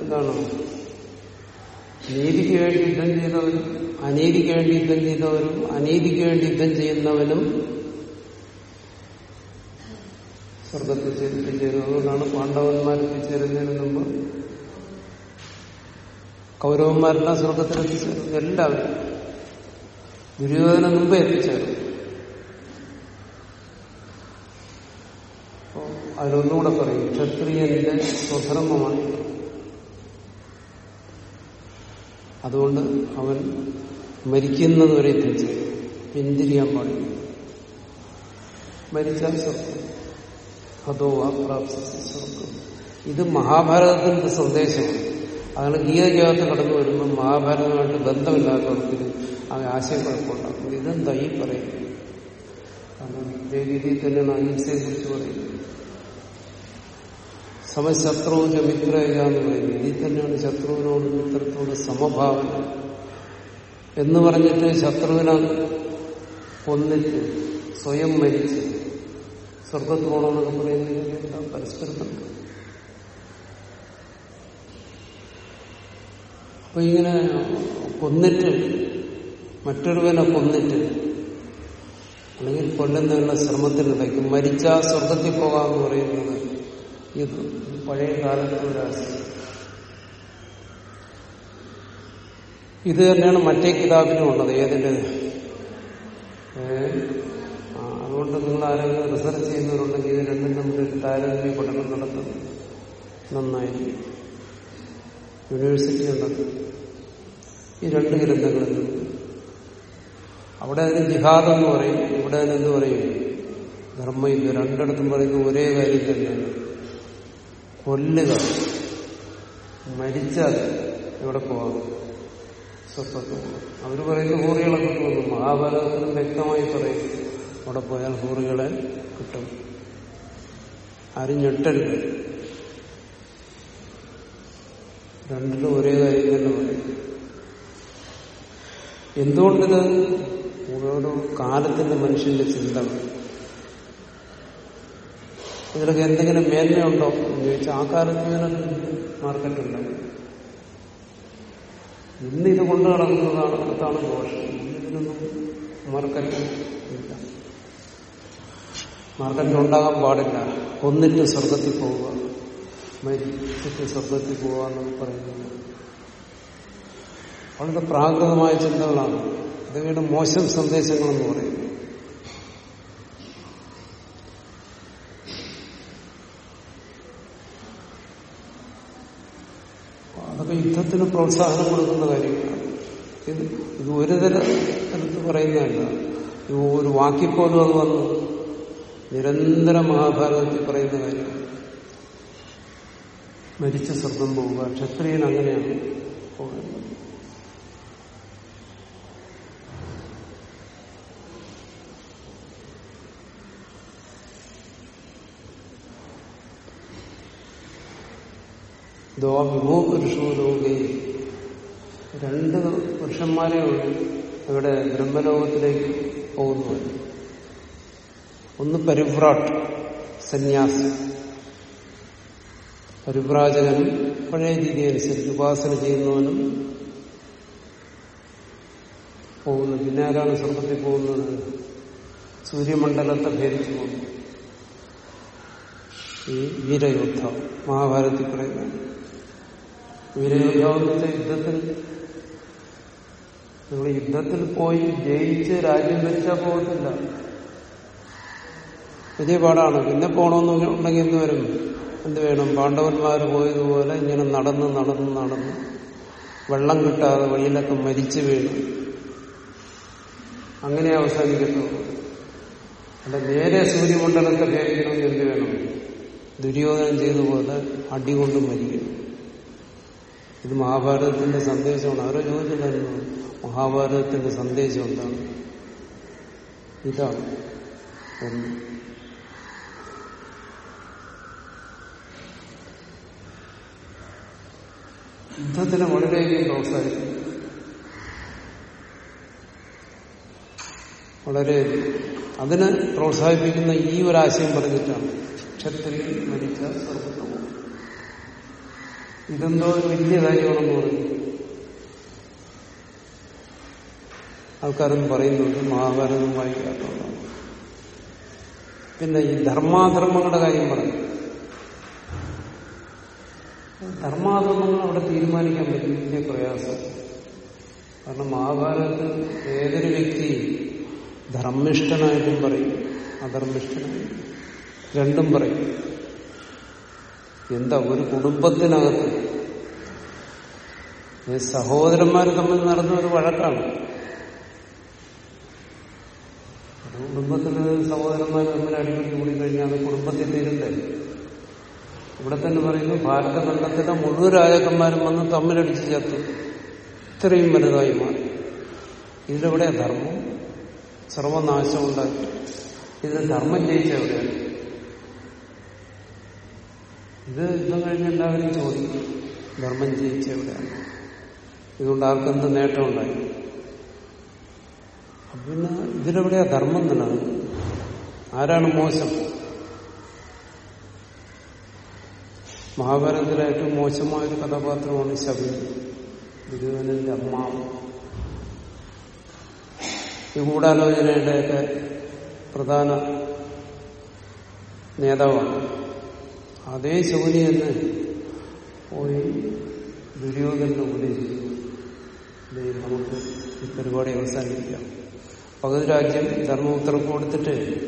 Speaker 1: എന്താണ്? നീതിക്ക് വേണ്ടി യുദ്ധം ചെയ്തവരും അനീതിക്ക് വേണ്ടി യുദ്ധം ചെയ്തവരും അനീതിക്ക് വേണ്ടി യുദ്ധം ചെയ്യുന്നവനും സ്വർഗത്തിൽ എത്തിച്ചേരും അതുകൊണ്ടാണ് പാണ്ഡവന്മാർ എത്തിച്ചേരുന്നതിന് മുമ്പ് കൗരവന്മാരെല്ലാം സ്വർഗത്തിൽ എത്തിച്ചേരും എല്ലാവരും. ദുര്യോധന മുമ്പ് എത്തിച്ചേരും. അതിലൊന്നുകൂടെ പറയും. ക്ഷത്രിയന്റെ സ്വധർമ്മമാണ് അതുകൊണ്ട് അവൻ മരിക്കുന്നതുവരെ വരെ എത്തിച്ചേരും പിന്തിരിയാൻ പാടില്ല. മരിച്ചാൽ സ്വർഗം. അതോ അപ്രാപ്തി സ്വർഗം. ഇത് മഹാഭാരതത്തിന്റെ സന്ദേശമാണ്. അതാണ് ഗീതയ്ക്കകത്ത് കടന്നു വരുമ്പോൾ മഹാഭാരതമായിട്ട് ബന്ധമില്ലാത്തവർക്ക് ഇത് ആ ആശയം കുഴപ്പമുണ്ടാക്കുന്നത് ഇതെന്താ ഈ പറയുന്നത്? കാരണം ഇതേ രീതിയിൽ തന്നെയാണ് അഹിംസയെ കുറിച്ച് പറയുന്നത് സമശത്രുവിന്റെ മിത്രയില്ല എന്ന് പറയുന്നത് ഇതിൽ തന്നെയാണ് ശത്രുവിനോട് മിത്രത്തോട് സമഭാവന. എന്ന് പറഞ്ഞിട്ട് ശത്രുവിനെ കൊന്നിട്ട് സ്വയം മരിച്ച് സ്വർഗത്ത് പോകണമെന്നൊക്കെ പറയുന്നത് പരസ്പരത്തുണ്ട് അപ്പൊ ഇങ്ങനെ കൊന്നിട്ട് മറ്റൊരുവനെ കൊന്നിട്ട് അല്ലെങ്കിൽ കൊല്ലുന്നതിനുള്ള ശ്രമത്തിനിടയ്ക്ക് മരിച്ചാൽ സ്വർഗത്തിൽ പോകാമെന്ന് പറയുന്നത് ഇത് പഴയ കാലത്തെ ഒരാശയം ഇത് തന്നെയാണ് മറ്റേ കിതാബിനും ഉള്ളത് ഏതിന്റെ? അതുകൊണ്ട് നിങ്ങൾ ആരെങ്കിലും റിസർച്ച് ചെയ്യുന്നവരുണ്ടെങ്കിൽ ഇത് രണ്ടും തമ്മിൽ താരതമ്യ പഠനം നടത്തും. നന്നായിരിക്കും. യൂണിവേഴ്സിറ്റി ഉണ്ടത് ഈ രണ്ട് ഗ്രന്ഥങ്ങളിൽ അവിടെ അതിന് ജിഹാദ് എന്ന് പറയും ഇവിടെ അതിനെന്ത് പറയും? ധർമ്മയില്ല രണ്ടിടത്തും പറയുന്ന ഒരേ കാര്യം തന്നെയാണ്. കൊല്ലുക. മരിച്ചാൽ എവിടെ പോവാം? സ്വപ്നത്തിൽ അവർ പറയുന്ന ഹൂറികളെ കിട്ടുമെന്ന് മഹാഭാരതത്തിൽ വ്യക്തമായി പറയും അവിടെ പോയാൽ ഹൂറികളെ കിട്ടും. ആരും രണ്ടിലും ഒരേ കാര്യം തന്നെ പറയും. എന്തുകൊണ്ടിത്? ഓരോ കാലത്തിന്റെ മനുഷ്യന്റെ ചിന്തകൾ ഇതിലൊക്കെ എന്തെങ്കിലും മേന്മയുണ്ടോ എന്ന് ചോദിച്ചാൽ ആ കാലത്ത് മാർക്കറ്റ് ഉണ്ടായി ഇന്ന് ഇത് കൊണ്ടു നടക്കുന്നതാണ് അതാണ് ദോഷം. ഇതിനൊന്നും മാർക്കറ്റ് ഇല്ല. മാർക്കറ്റ് ഉണ്ടാകാൻ പാടില്ല. ഒന്നിട്ട് സ്വർഗത്തിൽ പോവുക മരിച്ചിട്ട് സ്വർഗത്തിൽ പോവുക എന്നൊക്കെ പറയുന്നത് വളരെ പ്രാകൃതമായ ചിന്തകളാണ്. ഇതൊക്കെയാണ് മോശം സന്ദേശങ്ങളെന്ന് പറയുന്നത് യുദ്ധത്തിന് പ്രോത്സാഹനം കൊടുക്കുന്ന കാര്യങ്ങളാണ്. ഇത് ഇത് ഒരു തരത്തിൽ പറയുന്നതല്ല ഒരു വാക്കിപ്പോലും അത് വന്നു. നിരന്തരം മഹാഭാരതത്തിൽ പറയുന്ന കാര്യമാണ്. മരിച്ച സ്വർഗം പോവുക ക്ഷത്രിയൻ അങ്ങനെയാണ് പോകേണ്ടത് ദോ വിമോ പുരുഷോ ലോകേ രണ്ട് പുരുഷന്മാരെ ഇവിടെ ബ്രഹ്മലോകത്തിലേക്ക് പോകുന്നു ഒന്ന് പരിഭ്രാട്ട് സന്യാസി. പരിഭ്രാജകനും പഴയ രീതി അനുസരിച്ച് ഉപാസന ചെയ്യുന്നവനും പോകുന്നു. പിന്നെ ആരാണ് സ്വർഗത്തിൽ പോകുന്നത്? സൂര്യമണ്ഡലത്തെ ഭേദിച്ചു പോകുന്നു. ഈ വീരയോദ്ധ മഹാഭാരതത്തിൽ പറയുന്നത് വീരയോദ്ധാവ് എന്ന് യുദ്ധത്തിൽ. നിങ്ങൾ യുദ്ധത്തിൽ പോയി ജയിച്ച് രാജ്യം ഭരിച്ചാൽ പോകത്തില്ല. വലിയ പാടാണ്. പിന്നെ പോകണമെന്നുണ്ടെങ്കിൽ എന്ത് വരും? എന്ത് വേണം? പാണ്ഡവന്മാർ പോയതുപോലെ ഇങ്ങനെ നടന്ന് നടന്ന് നടന്ന് വെള്ളം കിട്ടാതെ വഴിയിലൊക്കെ മരിച്ചു വീണു. അങ്ങനെ അവസാനിക്കത്തുള്ളൂ അല്ല നേരെ സൂര്യമണ്ഡലത്തെ ഭേദിക്കണമെങ്കിൽ എന്ത് വേണം? ദുര്യോധനം ചെയ്തതുപോലെ അടികൊണ്ട് മരിക്കണം ഇത് മഹാഭാരതത്തിന്റെ സന്ദേശമാണ്. ആരോ ചോദിച്ചില്ലായിരുന്നു മഹാഭാരതത്തിന്റെ സന്ദേശം എന്താണ്? ഇതാണ്. യുദ്ധത്തിന് വളരെയധികം പ്രോത്സാഹിക്കും വളരെ അതിനെ പ്രോത്സാഹിപ്പിക്കുന്ന ഈ ഒരാശയം പറഞ്ഞിട്ടാണ് ക്ഷത്രിയൻ മരിച്ച സർവത്വം ഇതെന്തോ ഒരു വലിയ കാര്യമാണെന്ന് പറഞ്ഞു ആൾക്കാരൊന്നും പറയുന്നുണ്ട് മഹാഭാരതം വായിക്കാത്തതാണ് പിന്നെ ഈ ധർമാധർമ്മങ്ങളുടെ കാര്യം പറഞ്ഞു ധർമാധർമ്മങ്ങൾ അവിടെ തീരുമാനിക്കാൻ പറ്റും വലിയ പ്രയാസം. കാരണം മഹാഭാരതത്തിൽ ഏതൊരു വ്യക്തി ധർമ്മിഷ്ഠനായിട്ടും പറയും അധർമ്മിഷ്ഠനായിട്ടും രണ്ടും പറയും. എന്താ ഒരു കുടുംബത്തിനകത്ത് സഹോദരന്മാർ തമ്മിൽ നടന്ന ഒരു വഴക്കാണ്. കുടുംബത്തിൽ സഹോദരന്മാർ തമ്മിൽ അടിപിടി കൂടി കഴിഞ്ഞാൽ അത് കുടുംബത്തിൽ തീരണ്ടേ? ഇവിടെ തന്നെ പറയുന്നു ഭാരതഖണ്ഡത്തിലെ മുഴുവൻ രാജാക്കന്മാരും വന്ന് തമ്മിലടിച്ച് ചേർത്തു ഇത്രയും വലുതായി മാറി. ഇതിലെവിടെയാ ധർമ്മം? സർവനാശം ഉണ്ടാക്കി. ധർമ്മം ജയിച്ച എവിടെയാണ് ഇത് യുദ്ധം കഴിഞ്ഞ് എല്ലാവരും ചോദിക്കും ധർമ്മം ജയിച്ച എവിടെയാണ്? ഇതുകൊണ്ട് ആർക്കെന്ത് നേട്ടമുണ്ടായി പിന്നെ ഇതിലെവിടെയാ ധർമ്മം നിലനിൽക്കുന്നത് ആരാണ് മോശം? മഹാഭാരതത്തിലെ ഏറ്റവും മോശമായ ഒരു കഥാപാത്രമാണ് ശബരി ദുര്യോധനന്റെ അമ്മാവ് ഈ ഗൂഢാലോചനയുടെയൊക്കെ പ്രധാന നേതാവാണ്. അതേ ശൗനി തന്നെ പോയി ദുര്യോധനെ ഉപദേശിച്ചു. നമുക്ക് ഈ പരിപാടി അവസാനിപ്പിക്കാം. പകുതി രാജ്യം കൊടുത്തിട്ട്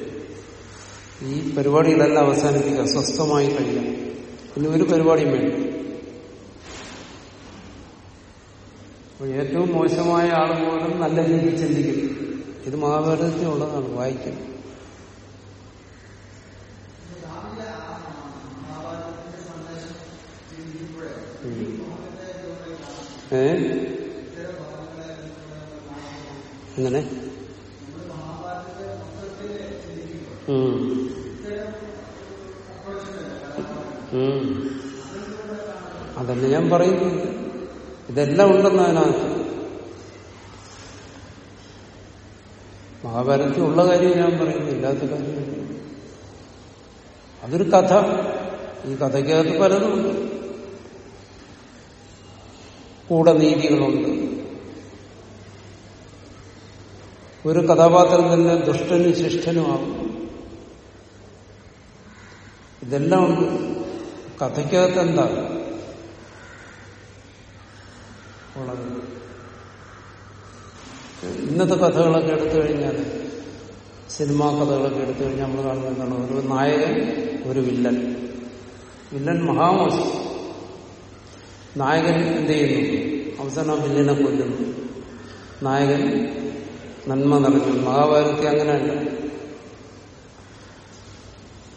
Speaker 1: ഈ പരിപാടികളെല്ലാം അവസാനിപ്പിക്കുക. സ്വസ്ഥമായി കഴിയാം പിന്നെ ഒരു പരിപാടിയും വേണ്ട. ഏറ്റവും മോശമായ ആൾ പോലും നല്ല രീതിയിൽ ചിന്തിക്കും. ഇത് മഹാഭാരതത്തിനുള്ളതാണ് വായിക്കും. എങ്ങനെ അതന്നെ ഞാൻ പറയുന്നു. ഇതെല്ലാം ഉണ്ടെന്ന് അതിനകത്ത്. മഹാഭാരതത്തിൽ ഉള്ള കാര്യം ഞാൻ പറയുന്നു ഇല്ലാത്ത കാര്യം അതൊരു കഥ. ഈ കഥയ്ക്കകത്ത് പലതുമുണ്ട്. കൂടെ നീതികളുണ്ട് ഒരു കഥാപാത്രം തന്നെ ദുഷ്ടനും ശിഷ്ടനുമാകും ഇതെല്ലാം ഉണ്ട് കഥയ്ക്കകത്ത് എന്താ? ഇന്നത്തെ കഥകളൊക്കെ എടുത്തു കഴിഞ്ഞാൽ സിനിമാ കഥകളൊക്കെ എടുത്തു കഴിഞ്ഞാൽ നമ്മൾ കാണുന്നതാണ് ഒരു നായകൻ ഒരു വില്ലൻ. വില്ലൻ മഹാമോശം. നായകൻ എന്ത് ചെയ്യുന്നു? അവസാനം വില്ലനെ കൊല്ലുന്നു. നായകൻ നന്മ നിറഞ്ഞു. മഹാഭാരതത്തെ അങ്ങനെയല്ല.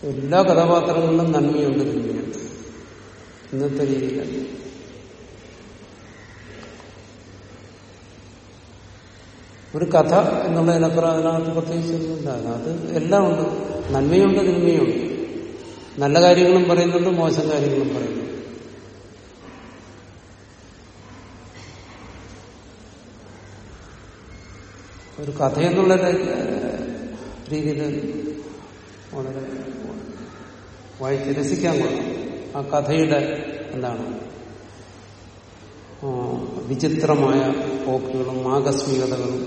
Speaker 1: എല്ലാ കഥാപാത്രങ്ങളിലും നന്മയുണ്ട് തിന്മയുണ്ട് ഇന്നത്തെ രീതിയിലല്ല. ഒരു കഥ എന്നുള്ളതിനപ്പുറം അതിനകത്ത് പ്രത്യേകിച്ചൊന്നുമില്ല. അതിനകത്ത് എല്ലാം ഉണ്ട്. നന്മയുണ്ട് തിന്മയുണ്ട്. നല്ല കാര്യങ്ങളും പറയുന്നുണ്ട് മോശം കാര്യങ്ങളും പറയുന്നുണ്ട്. ഒരു കഥയെന്നുള്ള രീതിയിൽ വളരെ വായിച്ച് രസിക്കാൻ കൊള്ളാം ആ കഥയുടെ എന്താണ്? വിചിത്രമായ പോക്കുകളും ആകസ്മികതകളും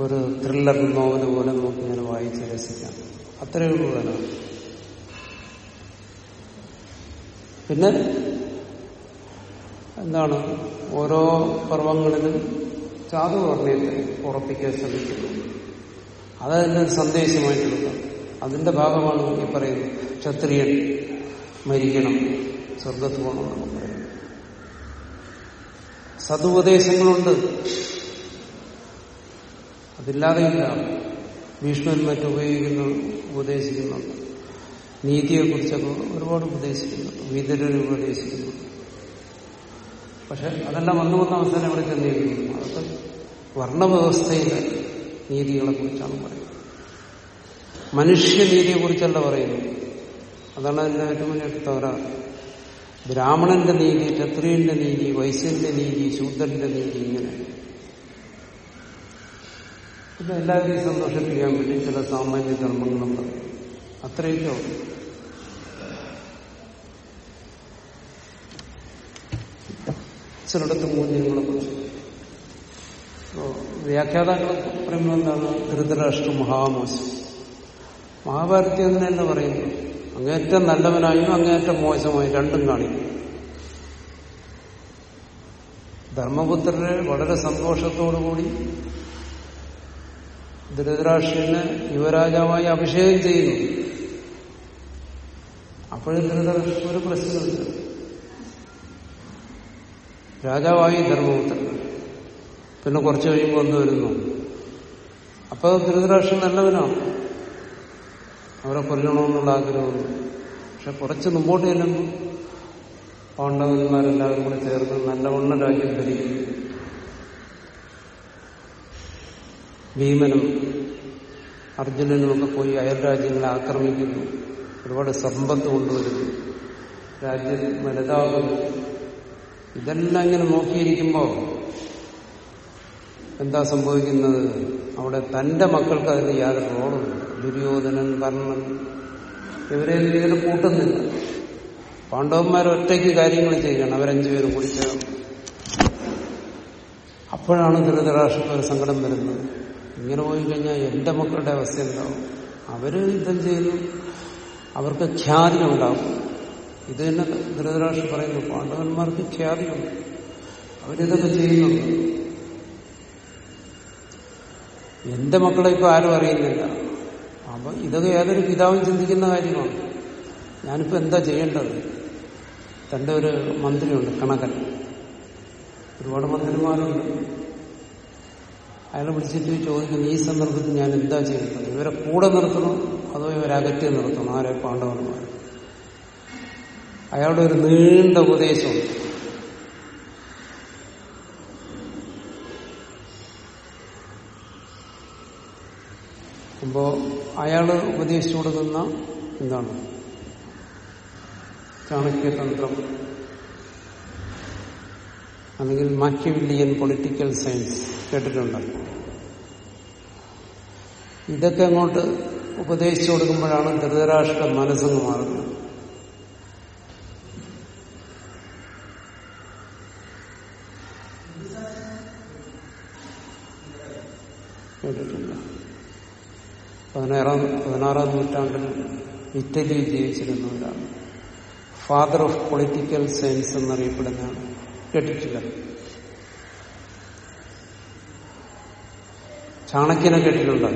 Speaker 1: ഒരു ത്രില്ലർ നോവൽ പോലെ നമുക്ക് ഇങ്ങനെ വായിച്ച് രസിക്കാം. അത്രയേ ഉള്ളൂ തന്നെ പിന്നെ എന്താണ്? ഓരോ പർവങ്ങളിലും ചാതുവർണയത്തെ ഉറപ്പിക്കാൻ ശ്രമിക്കുന്നു. അതെന്നെ ഒരു അതിന്റെ ഭാഗമാണ് ഈ പറയുന്നത്. ക്ഷത്രിയൻ മരിക്കണം സ്വർഗത്ത് പോകണം എന്നൊക്കെ പറയുന്നത്. സതുപദേശങ്ങളുണ്ട്. അതില്ലാതെയില്ല. ഭീഷ്മൻ മറ്റുപയോഗിക്കുന്ന ഉപദേശിക്കുന്നുണ്ട്. നീതിയെക്കുറിച്ചൊക്കെ ഒരുപാട് ഉപദേശിക്കുന്നുണ്ട്. വിതരർ ഉപദേശിക്കുന്നുണ്ട്. പക്ഷെ അതെല്ലാം വന്നു വന്ന അവസാനം ഇവിടെ ചെന്നിരിക്കുന്നു. അതൊക്കെ വർണവ്യവസ്ഥയിലെ നീതികളെ കുറിച്ചാണ് പറയുന്നത്. മനുഷ്യനീതിയെ കുറിച്ചല്ല പറയുന്നത്. അതാണ് അതിന്റെ ഏറ്റവും വലിയ തകരാറ് ബ്രാഹ്മണന്റെ നീതി ക്ഷത്രിയന്റെ നീതി വൈശ്യന്റെ നീതി ശൂദ്രന്റെ നീതി ഇങ്ങനെ. ഇത് എല്ലാവരെയും സന്തോഷിപ്പിക്കാൻ വേണ്ടി ചില സാമാന്യ ധർമ്മങ്ങളും പറയും അത്രയൊക്കെ ചിലയിടത്ത് മൂല്യങ്ങളെ കുറിച്ച് വ്യാഖ്യാതാക്കൾ പറയുമ്പോൾ എന്താണ്? ധൃതരാഷ്ട്ര മഹാമോശം മഹാഭാരതത്തിൽ തന്നെ പറയുന്നു. അങ്ങേറ്റം നല്ലവനായും അങ്ങേറ്റം മോശമായും രണ്ടും കാണിക്കും ധർമ്മപുത്രരെ വളരെ സന്തോഷത്തോടുകൂടി ധൃതരാഷ്ട്രനെ യുവരാജാവായി അഭിഷേകം ചെയ്യുന്നു. അപ്പോഴും ധൃതരാഷ്ട്ര ഒരു പ്രശ്നമില്ല രാജാവായി ധർമ്മപുത്രൻ. പിന്നെ കുറച്ച് കഴിയുമ്പോൾ എന്ത് വരുന്നു? അപ്പൊ ധൃതരാഷ്ട്രം നല്ലവനാണ്. അവരെ കൊല്ലണമെന്നുള്ള ആഗ്രഹമൊന്നും പക്ഷെ കുറച്ച് മുമ്പോട്ട് ചെല്ലുമ്പോൾ പാണ്ഡവന്മാരെല്ലാവരും കൂടെ ചേർന്ന് നല്ലവണ്ണം രാജ്യം ഭരിക്കുന്നു. ഭീമനും അർജുനനുമൊക്കെ പോയി അയൽ രാജ്യങ്ങളെ ആക്രമിക്കുന്നു. ഒരുപാട് സമ്പത്ത് കൊണ്ടുവരുന്നു. രാജ്യം വലുതാകുന്നു. ഇതെല്ലാം ഇങ്ങനെ നോക്കിയിരിക്കുമ്പോൾ എന്താ സംഭവിക്കുന്നത്? അവിടെ തന്റെ മക്കൾക്ക് അതിന് യാതൊരു റോളുമില്ല ദുര്യോധനൻ കർണൻ ഇവരെ ഇതിന് കൂട്ടുന്നില്ല. പാണ്ഡവന്മാർ ഒറ്റയ്ക്ക് കാര്യങ്ങൾ ചെയ്യണം. അവരഞ്ചുപേരും കൂടി ചേർന്ന്. അപ്പോഴാണ് ദുരിതരാഷ്ട്രത്തിൽ ഒരു സങ്കടം വരുന്നത്. ഇങ്ങനെ പോയി കഴിഞ്ഞാൽ എന്റെ മക്കളുടെ അവസ്ഥ എന്താവും? അവർ യുദ്ധം ചെയ്യുന്നു. അവർക്ക് ഖ്യാതി ഉണ്ടാവും. ഇത് തന്നെ ധൃതരാഷ്ട്രം പറയുന്നു. പാണ്ഡവന്മാർക്ക് ഖ്യാതിയുണ്ട്. അവരിതൊക്കെ ചെയ്യുന്നുണ്ട്. എന്റെ മക്കളെ ഇപ്പൊ ആരും അറിയുന്നില്ല. അപ്പൊ ഇതൊക്കെ ഏതൊരു പിതാവും ചിന്തിക്കുന്ന കാര്യമാണ്. ഞാനിപ്പോ എന്താ ചെയ്യേണ്ടത്? തന്റെ ഒരു മന്ത്രിയുണ്ട് കണക്കൻ ഒരുപാട് മന്ത്രിമാരുണ്ട്. അയാളെ വിളിച്ചിട്ട് ചോദിക്കുന്നു ഈ സന്ദർഭത്തിൽ ഞാൻ എന്താ ചെയ്യേണ്ടത്? ഇവരെ കൂടെ നിർത്തണം? അതോ ഇവരെ അകറ്റി നിർത്തണം? ആരെ പാണ്ഡവന്മാർ അയാളുടെ ഒരു നീണ്ട ഉപദേശം. അപ്പോ അയാൾ ഉപദേശിച്ചു കൊടുക്കുന്ന എന്താണ്? ചാണക്യതന്ത്രം. അല്ലെങ്കിൽ മാക്യവില്ലിയൻ പൊളിറ്റിക്കൽ സയൻസ് കേട്ടിട്ടുണ്ടല്ലോ ഇതൊക്കെ അങ്ങോട്ട് ഉപദേശിച്ചു കൊടുക്കുമ്പോഴാണ് ധൃതരാഷ്ട്ര മനസ്സങ്ങ് മാറുന്നത് കേട്ടിട്ടില്ല പതിനാറാം പതിനാറാം നൂറ്റാണ്ടിൽ ഇറ്റലിയിൽ ജീവിച്ചിരുന്നവരാണ് ഫാദർ ഓഫ് പൊളിറ്റിക്കൽ സയൻസ് എന്നറിയപ്പെടുന്നതാണ് കേട്ടിട്ടില്ല ചാണക്യനെ കേട്ടിട്ടുണ്ടോ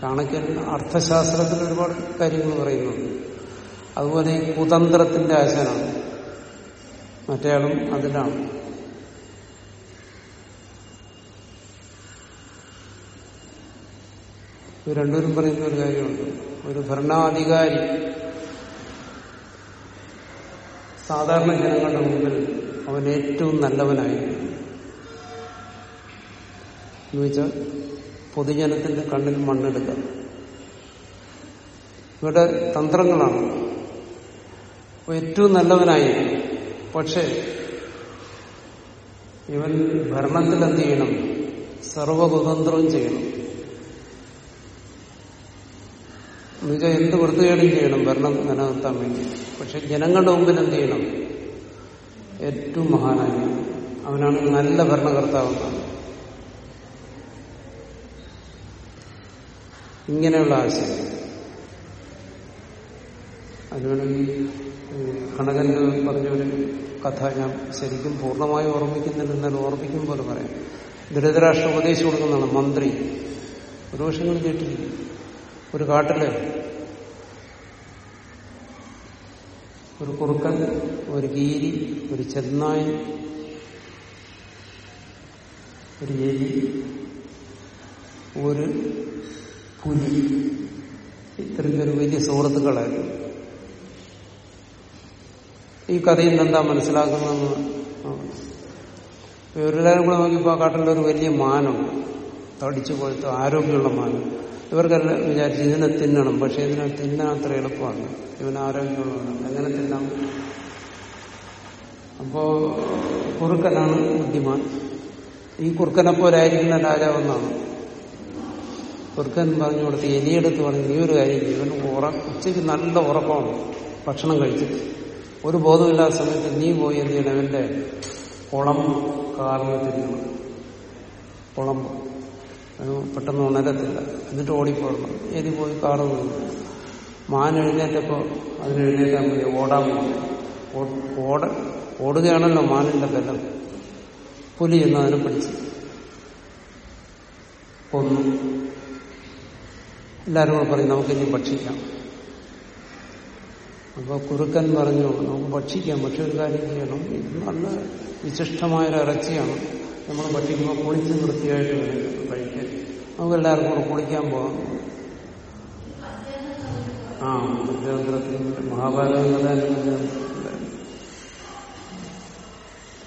Speaker 1: ചാണക്യൻ അർത്ഥശാസ്ത്രത്തിൽ ഒരുപാട് കാര്യങ്ങൾ പറയുന്നുണ്ട്. അതുപോലെ ഈ കുതന്ത്രത്തിന്റെ ആശാനാണ്. മറ്റേയാളും അതിലാണ്. ഇത് രണ്ടുപേരും പറയുന്ന ഒരു കാര്യമുണ്ട്. ഒരു ഭരണാധികാരി സാധാരണ ജനങ്ങളുടെ മുമ്പിൽ അവൻ ഏറ്റവും നല്ലവനായിരുന്നു എന്നുവെച്ചാൽ പൊതുജനത്തിന്റെ കണ്ണിൽ മണ്ണെടുക്കുക ഇവിടെ തന്ത്രങ്ങളാണ്. ഏറ്റവും നല്ലവനായിരുന്നു പക്ഷെ ഇവൻ ഭരണത്തിൽ എന്ത് ചെയ്യണം സർവകുതന്ത്രവും ചെയ്യണം. എന്നുവെച്ചാൽ എന്ത് വൃത്തികേടും ചെയ്യണം. ഭരണം നിലനിർത്താൻ വേണ്ടി. പക്ഷെ ജനങ്ങളുടെ മുമ്പിൽ എന്ത് ചെയ്യണം? ഏറ്റവും മഹാനായ അവനാണ് നല്ല ഭരണകർത്താവ് ഇങ്ങനെയുള്ള ആശയം. അതിനുവേണമെങ്കിൽ കണകന്റെ പറഞ്ഞൊരു കഥ ഞാൻ ശരിക്കും പൂർണമായി ഓർമ്മിക്കുന്നില്ല എന്നാൽ ഓർമ്മിക്കും പോലെ പറയാം. ദരിദ്രാഷ്ട്ര ഉപദേശം കൊടുക്കുന്നതാണ് മന്ത്രി. ഒരു വശങ്ങൾ കേട്ടിരിക്കും. ഒരു കാട്ടിൽ ഒരു കുറുക്കൻ ഒരു കീരി ഒരു ചെന്നായി ഒരു എലി ഒരു പുലി ഇത്രയും ഒരു വലിയ സുഹൃത്തുക്കളായിരുന്നു ഈ കഥയിൽ എന്താ മനസ്സിലാക്കുന്നതെന്ന് ഇവരെല്ലാവരും കൂടെ നോക്കിയപ്പോൾ ആ കാട്ടിലൊരു വലിയ മാനം തടിച്ചു പോയിട്ട് ആരോഗ്യമുള്ള മാനം. ഇവർക്കെല്ലാം വിചാരിച്ചു ഇതിനെ തിന്നണം പക്ഷെ ഇതിനെ തിന്നാൻ അത്ര എളുപ്പമാണ്. ഇവൻ ആരോഗ്യമുള്ളതാണ് എങ്ങനെ തിന്നാം. അപ്പോ കുറുക്കനാണ് ബുദ്ധിമാൻ. ഈ കുറുക്കനെ പോലെ ആയിരിക്കുന്ന രാജാവെന്നാണ് കുറുക്കൻ പറഞ്ഞു കൊടുത്ത് എലിയെടുത്ത് പറഞ്ഞു ഈ ഒരു കാര്യം ഇവൻ ഉറ ഉച്ചയ്ക്ക് നല്ല ഉറക്കമാണ് ഭക്ഷണം കഴിച്ചിട്ട്. ഒരു ബോധമില്ലാത്ത സമയത്ത് നീ പോയി എന്ത് ചെയ്യണം? അവന്റെ കുളം കാർന്ന് തിന്നണം. കുളമ്പ് പെട്ടെന്ന് ഉണരത്തില്ല. എന്നിട്ട് ഓടിപ്പോകണം. ഏതി പോയി കാറ് നിന്നു മാൻ എഴുന്നേറ്റപ്പോ അതിന് എഴുന്നേക്കാൻ മതി ഓടാൻ മതി ഓട ഓടുകയാണല്ലോ മാനിന്റെ ബലം. പുലി എന്ന് അതിനെ പിടിച്ചു. കൊന്നു. എല്ലാവരും കൂടെ പറയും നമുക്കിനി ഭക്ഷിക്കാം. അപ്പൊ കുറുക്കൻ പറഞ്ഞു നമുക്ക് ഭക്ഷിക്കാം. പക്ഷെ ഒരു കാര്യം ചെയ്യണം. ഇത് നല്ല വിശിഷ്ടമായൊരു ഇറച്ചിയാണ്. നമ്മൾ ഭക്ഷിക്കുമ്പോൾ കുളിച്ച് വൃത്തിയായിട്ട് വേണം കഴിക്കാൻ നമുക്ക് എല്ലാവർക്കും കൂടെ കുളിക്കാൻ പോകാം ആ പഞ്ചതന്ത്രത്തിൽ മഹാഭാരതം കഥ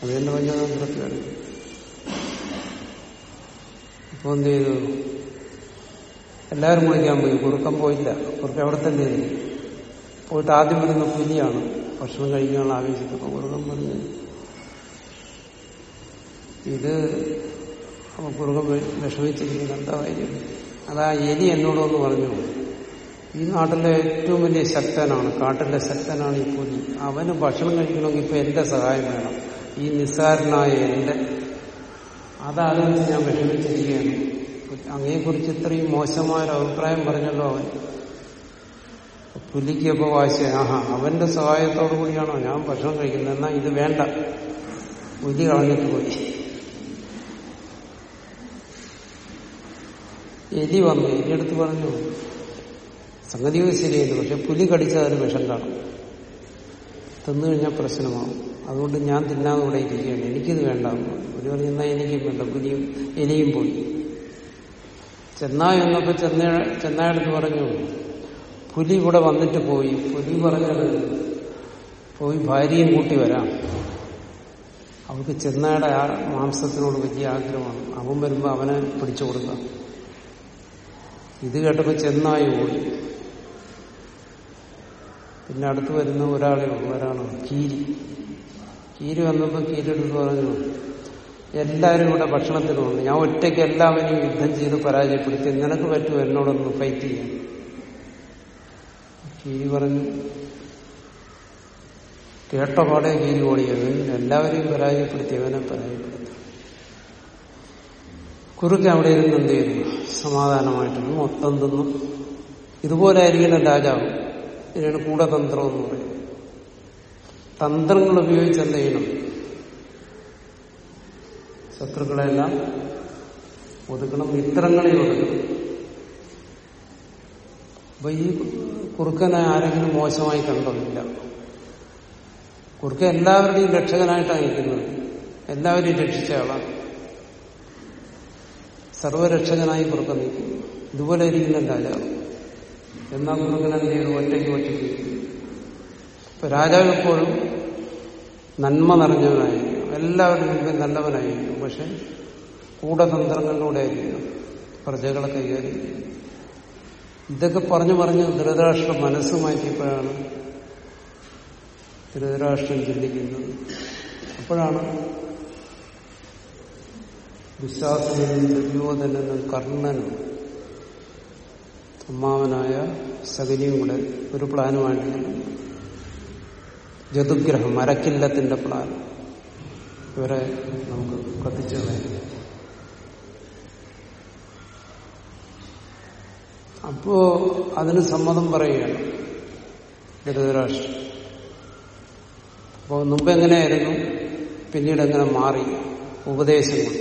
Speaker 1: അതിന്റെ പഞ്ചതന്ത്രത്തിലാണ് ഇപ്പൊ എന്ത് ചെയ്തു? എല്ലാവരും കുളിക്കാൻ പോയി. കുറുക്കം പോയില്ല. കുറുക്കം അവിടെ തന്നെ പോയിട്ട് ആദ്യം വരുന്ന പുലിയാണ്. ഭക്ഷണം കഴിക്കാനുള്ള ആവേശിച്ചപ്പോ കുറുക്കം പറഞ്ഞു ഇത് കുറുക്കം വിഷമിച്ചിരിക്കുന്ന. എന്താ കാര്യം? അതാ എലി എന്നോടൊന്ന് പറഞ്ഞു. ഈ നാട്ടിലെ ഏറ്റവും വലിയ ശക്തനാണ് കാട്ടിലെ ശക്തനാണ് ഈ പുലി അവന് ഭക്ഷണം കഴിക്കണമെങ്കിൽ ഇപ്പൊ എന്റെ സഹായം വേണം. ഈ നിസ്സാരനായ എന്റെ. അതാലോചിച്ച് ഞാൻ വിഷമിച്ചിരിക്കുകയാണ്. അങ്ങയെക്കുറിച്ച് ഇത്രയും മോശമായൊരു അഭിപ്രായം പറഞ്ഞല്ലോ അവൻ. പുലിക്ക് പുലിക്കപ്പോ വാശ. ആഹാ അവന്റെ സഹായത്തോടു കൂടിയാണോ ഞാൻ ഭക്ഷണം കഴിക്കുന്നത്? എന്നാ ഇത് വേണ്ട. പുലി കളഞ്ഞിട്ട് പോയി. എലി വന്നു എലി എടുത്ത് പറഞ്ഞു സംഗതിയൊക്കെ ശരിയായിരുന്നു പക്ഷെ പുലി കടിച്ചാൽ അതിന് വിഷം കാണും. തിന്നു കഴിഞ്ഞാൽ പ്രശ്നമാവും. അതുകൊണ്ട് ഞാൻ തിന്നാതെ ഇവിടെ ഇരിക്കുകയാണ്. എനിക്കിത് വേണ്ട. പുലി പറഞ്ഞു എന്നാൽ എനിക്കും വേണ്ട പുലിയും എലിയും പോയി. ചെന്നായി എന്നപ്പോ ചെന്ന ചെന്നായടുത്ത് പറഞ്ഞു പുലി ഇവിടെ വന്നിട്ട് പോയി. പുലി പറഞ്ഞത് പോയി ഭാര്യയും കൂട്ടി വരാം. അവൾക്ക് ചെന്നായുടെ ആ മാംസത്തിനോട് വലിയ ആഗ്രഹമാണ്. അവൻ വരുമ്പോ അവനെ പിടിച്ചു കൊടുക്കാം. ഇത് കേട്ടപ്പോ ചെന്നായി ഓടി. പിന്നെ അടുത്ത് വരുന്ന ഒരാളെ ഉള്ളൂ ഒരാളാണ് കീരി. കീരി വന്നപ്പോ കീരി എടുത്ത് പറഞ്ഞു എല്ലാവരും ഇവിടെ ഭക്ഷണത്തിനുണ്ട് ഞാൻ ഒറ്റയ്ക്ക് എല്ലാവരെയും യുദ്ധം ചെയ്ത് പരാജയപ്പെടുത്തി. നിനക്ക് പറ്റുമോ എന്നോടൊന്ന് ഫൈറ്റ് ചെയ്യാൻ? കീരി പറഞ്ഞു കേട്ട പാടെ കീരി ഓടിയത്. എല്ലാവരെയും പരാജയപ്പെടുത്തി. അവനെ പരാജയപ്പെടുത്തി. കുറുക്ക് അവിടെ ഇരുന്ന് എന്ത് ചെയ്തു സമാധാനമായിട്ടൊന്ന് മൊത്തം തിന്നും. ഇതുപോലെ ആയിരിക്കണം രാജാവ്. ഇതിനാണ് കൂടതന്ത്രം എന്ന് പറയും. തന്ത്രങ്ങൾ ഉപയോഗിച്ച് എന്ത് ചെയ്യണം? ശത്രുക്കളെല്ലാം ഒതുക്കണം. മിത്രങ്ങളെ ഒതുക്കണം. അപ്പൊ ഈ കുറുക്കനെ ആരെങ്കിലും മോശമായി കണ്ടോന്നില്ല കുറുക്ക എല്ലാവരുടെയും രക്ഷകനായിട്ടാണ് ഇരിക്കുന്നത്. എല്ലാവരെയും രക്ഷിച്ച ആളാണ്. സർവരക്ഷകനായി കുറുക്കൻ നിൽക്കുന്നു ഇതുപോലെ ഇരിക്കുന്ന രാജാവ് എന്നാ കുറുക്കൻ ചെയ്തു ഒറ്റയ്ക്ക് ഒറ്റയ്ക്ക് ഇപ്പൊ രാജാവ് എപ്പോഴും നന്മ നിറഞ്ഞവനായിരിക്കും. എല്ലാവരും മുമ്പിൽ നല്ലവനായിരിക്കും. പക്ഷെ കൂടതന്ത്രങ്ങളിലൂടെ ആയിരിക്കും. പ്രജകളെ കൈകാര്യം ഇതൊക്കെ പറഞ്ഞു പറഞ്ഞ് ധൃതരാഷ്ട്ര മനസ്സ് മാറ്റിയപ്പോഴാണ് ധൃതരാഷ്ട്രം ചിന്തിക്കുന്നത്. അപ്പോഴാണ് ദുശാസനും ദുര്യോധനനും കർണനും അമ്മാവനായ സകലിയും കൂടെ ഒരു പ്ലാനുമായിട്ട് ജതുഗ്രഹം മരക്കില്ലത്തിന്റെ പ്ലാൻ ഇവരെ നമുക്ക് കത്തിച്ചു അപ്പോ അതിന് സമ്മതം പറയുകയാണ് ധൃതരാഷ്ട്രം. അപ്പോൾ മുമ്പ് എങ്ങനെയായിരുന്നു പിന്നീട് എങ്ങനെ മാറി ഉപദേശങ്ങൾ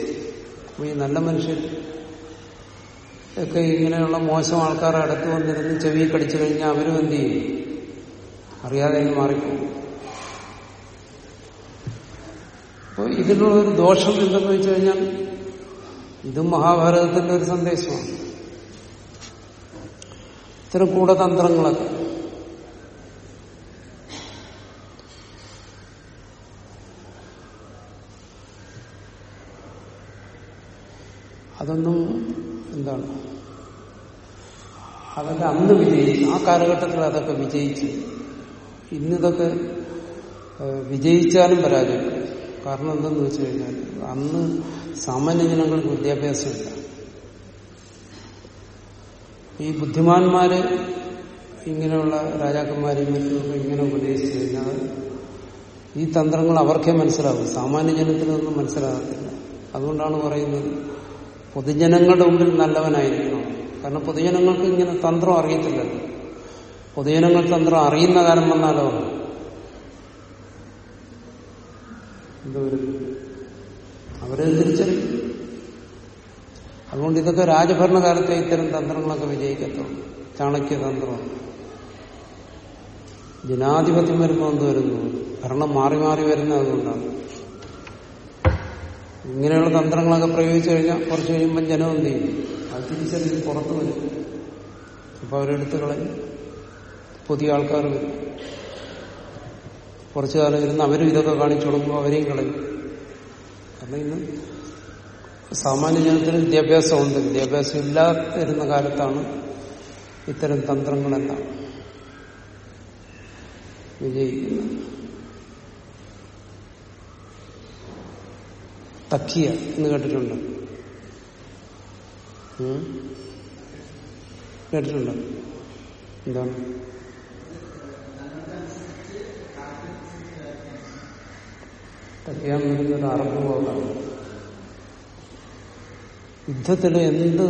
Speaker 1: അപ്പോൾ ഈ നല്ല മനുഷ്യർ ഒക്കെ ഇങ്ങനെയുള്ള മോശം ആൾക്കാരെ അടുത്ത് വന്നിരുന്ന് ചെവി കടിച്ചു കഴിഞ്ഞാൽ അവരും എന്ത് ചെയ്യും? അറിയാതെ മാറിപ്പോകും. അപ്പോൾ ഇതിനുള്ള ഒരു ദോഷം എന്തെന്ന് വെച്ച് കഴിഞ്ഞാൽ ഇതും മഹാഭാരതത്തിന്റെ ഒരു സന്ദേശമാണ്. ഇത്തരം കൂടതന്ത്രങ്ങളൊക്കെ അതൊന്നും എന്താണ്? അതൊക്കെ അന്ന് വിജയിച്ചു. ആ കാലഘട്ടത്തിൽ അതൊക്കെ വിജയിച്ചു. ഇന്നിതൊക്കെ വിജയിച്ചാലും പരാജയപ്പെടും കാരണം എന്തെന്ന് വെച്ച് കഴിഞ്ഞാൽ അന്ന് സാമാന്യ ജനങ്ങൾക്ക് വിദ്യാഭ്യാസമില്ല. ഈ ബുദ്ധിമാന്മാര് ഇങ്ങനെയുള്ള രാജാക്കന്മാരെയും മറ്റുമൊക്കെ ഇങ്ങനെ ഉപദേശിച്ചു കഴിഞ്ഞാൽ ഈ തന്ത്രങ്ങൾ അവർക്കേ മനസ്സിലാവും. സാമാന്യ ജനത്തിനൊന്നും മനസ്സിലാകത്തില്ല. അതുകൊണ്ടാണ് പറയുന്നത് പൊതുജനങ്ങളുടെ മുമ്പിൽ നല്ലവനായിരിക്കണം. കാരണം പൊതുജനങ്ങൾക്ക് ഇങ്ങനെ തന്ത്രം അറിയത്തില്ലല്ലോ. പൊതുജനങ്ങൾ തന്ത്രം അറിയുന്ന കാലം വന്നാലോ? അവരെ തിരിച്ചറിയും. അതുകൊണ്ട് ഇതൊക്കെ രാജഭരണകാലത്തെ ഇത്തരം തന്ത്രങ്ങളൊക്കെ വിജയിക്കത്തുള്ളൂ. ചാണക്യതന്ത്രം ജനാധിപത്യം വരുമ്പോൾ എന്ത് വരുന്നു? ഭരണം മാറി മാറി വരുന്നത് അതുകൊണ്ടാണ്. ഇങ്ങനെയുള്ള തന്ത്രങ്ങളൊക്കെ പ്രയോഗിച്ചു കഴിഞ്ഞാൽ കുറച്ച് കഴിയുമ്പം ജനം എന്ത് ചെയ്യും? അത് തിരിച്ചറിഞ്ഞ് പുറത്തു വരും. അപ്പൊ അവരെടുത്ത് കളഞ്ഞ് പുതിയ ആൾക്കാർ വരും. കുറച്ചു കാലം ഇരുന്ന് അവരും ഇതൊക്കെ കാണിച്ചു കൊടുക്കുമ്പോൾ അവരെയും കളയും. കാരണം ഇന്ന് സാമാന്യ ജനത്തിന് വിദ്യാഭ്യാസമുണ്ട്. വിദ്യാഭ്യാസം ഇല്ലാതിരുന്ന കാലത്താണ് ഇത്തരം തന്ത്രങ്ങളെല്ലാം വിജയിക്കുന്നത്. തക്കിയ എന്ന് കേട്ടിട്ടുണ്ട്. കേട്ടിട്ടുണ്ട്. എന്താണ് തക്കിയാൻ വരുന്നൊരു അറബ് പോകാണ് യുദ്ധത്തിൽ എന്ത്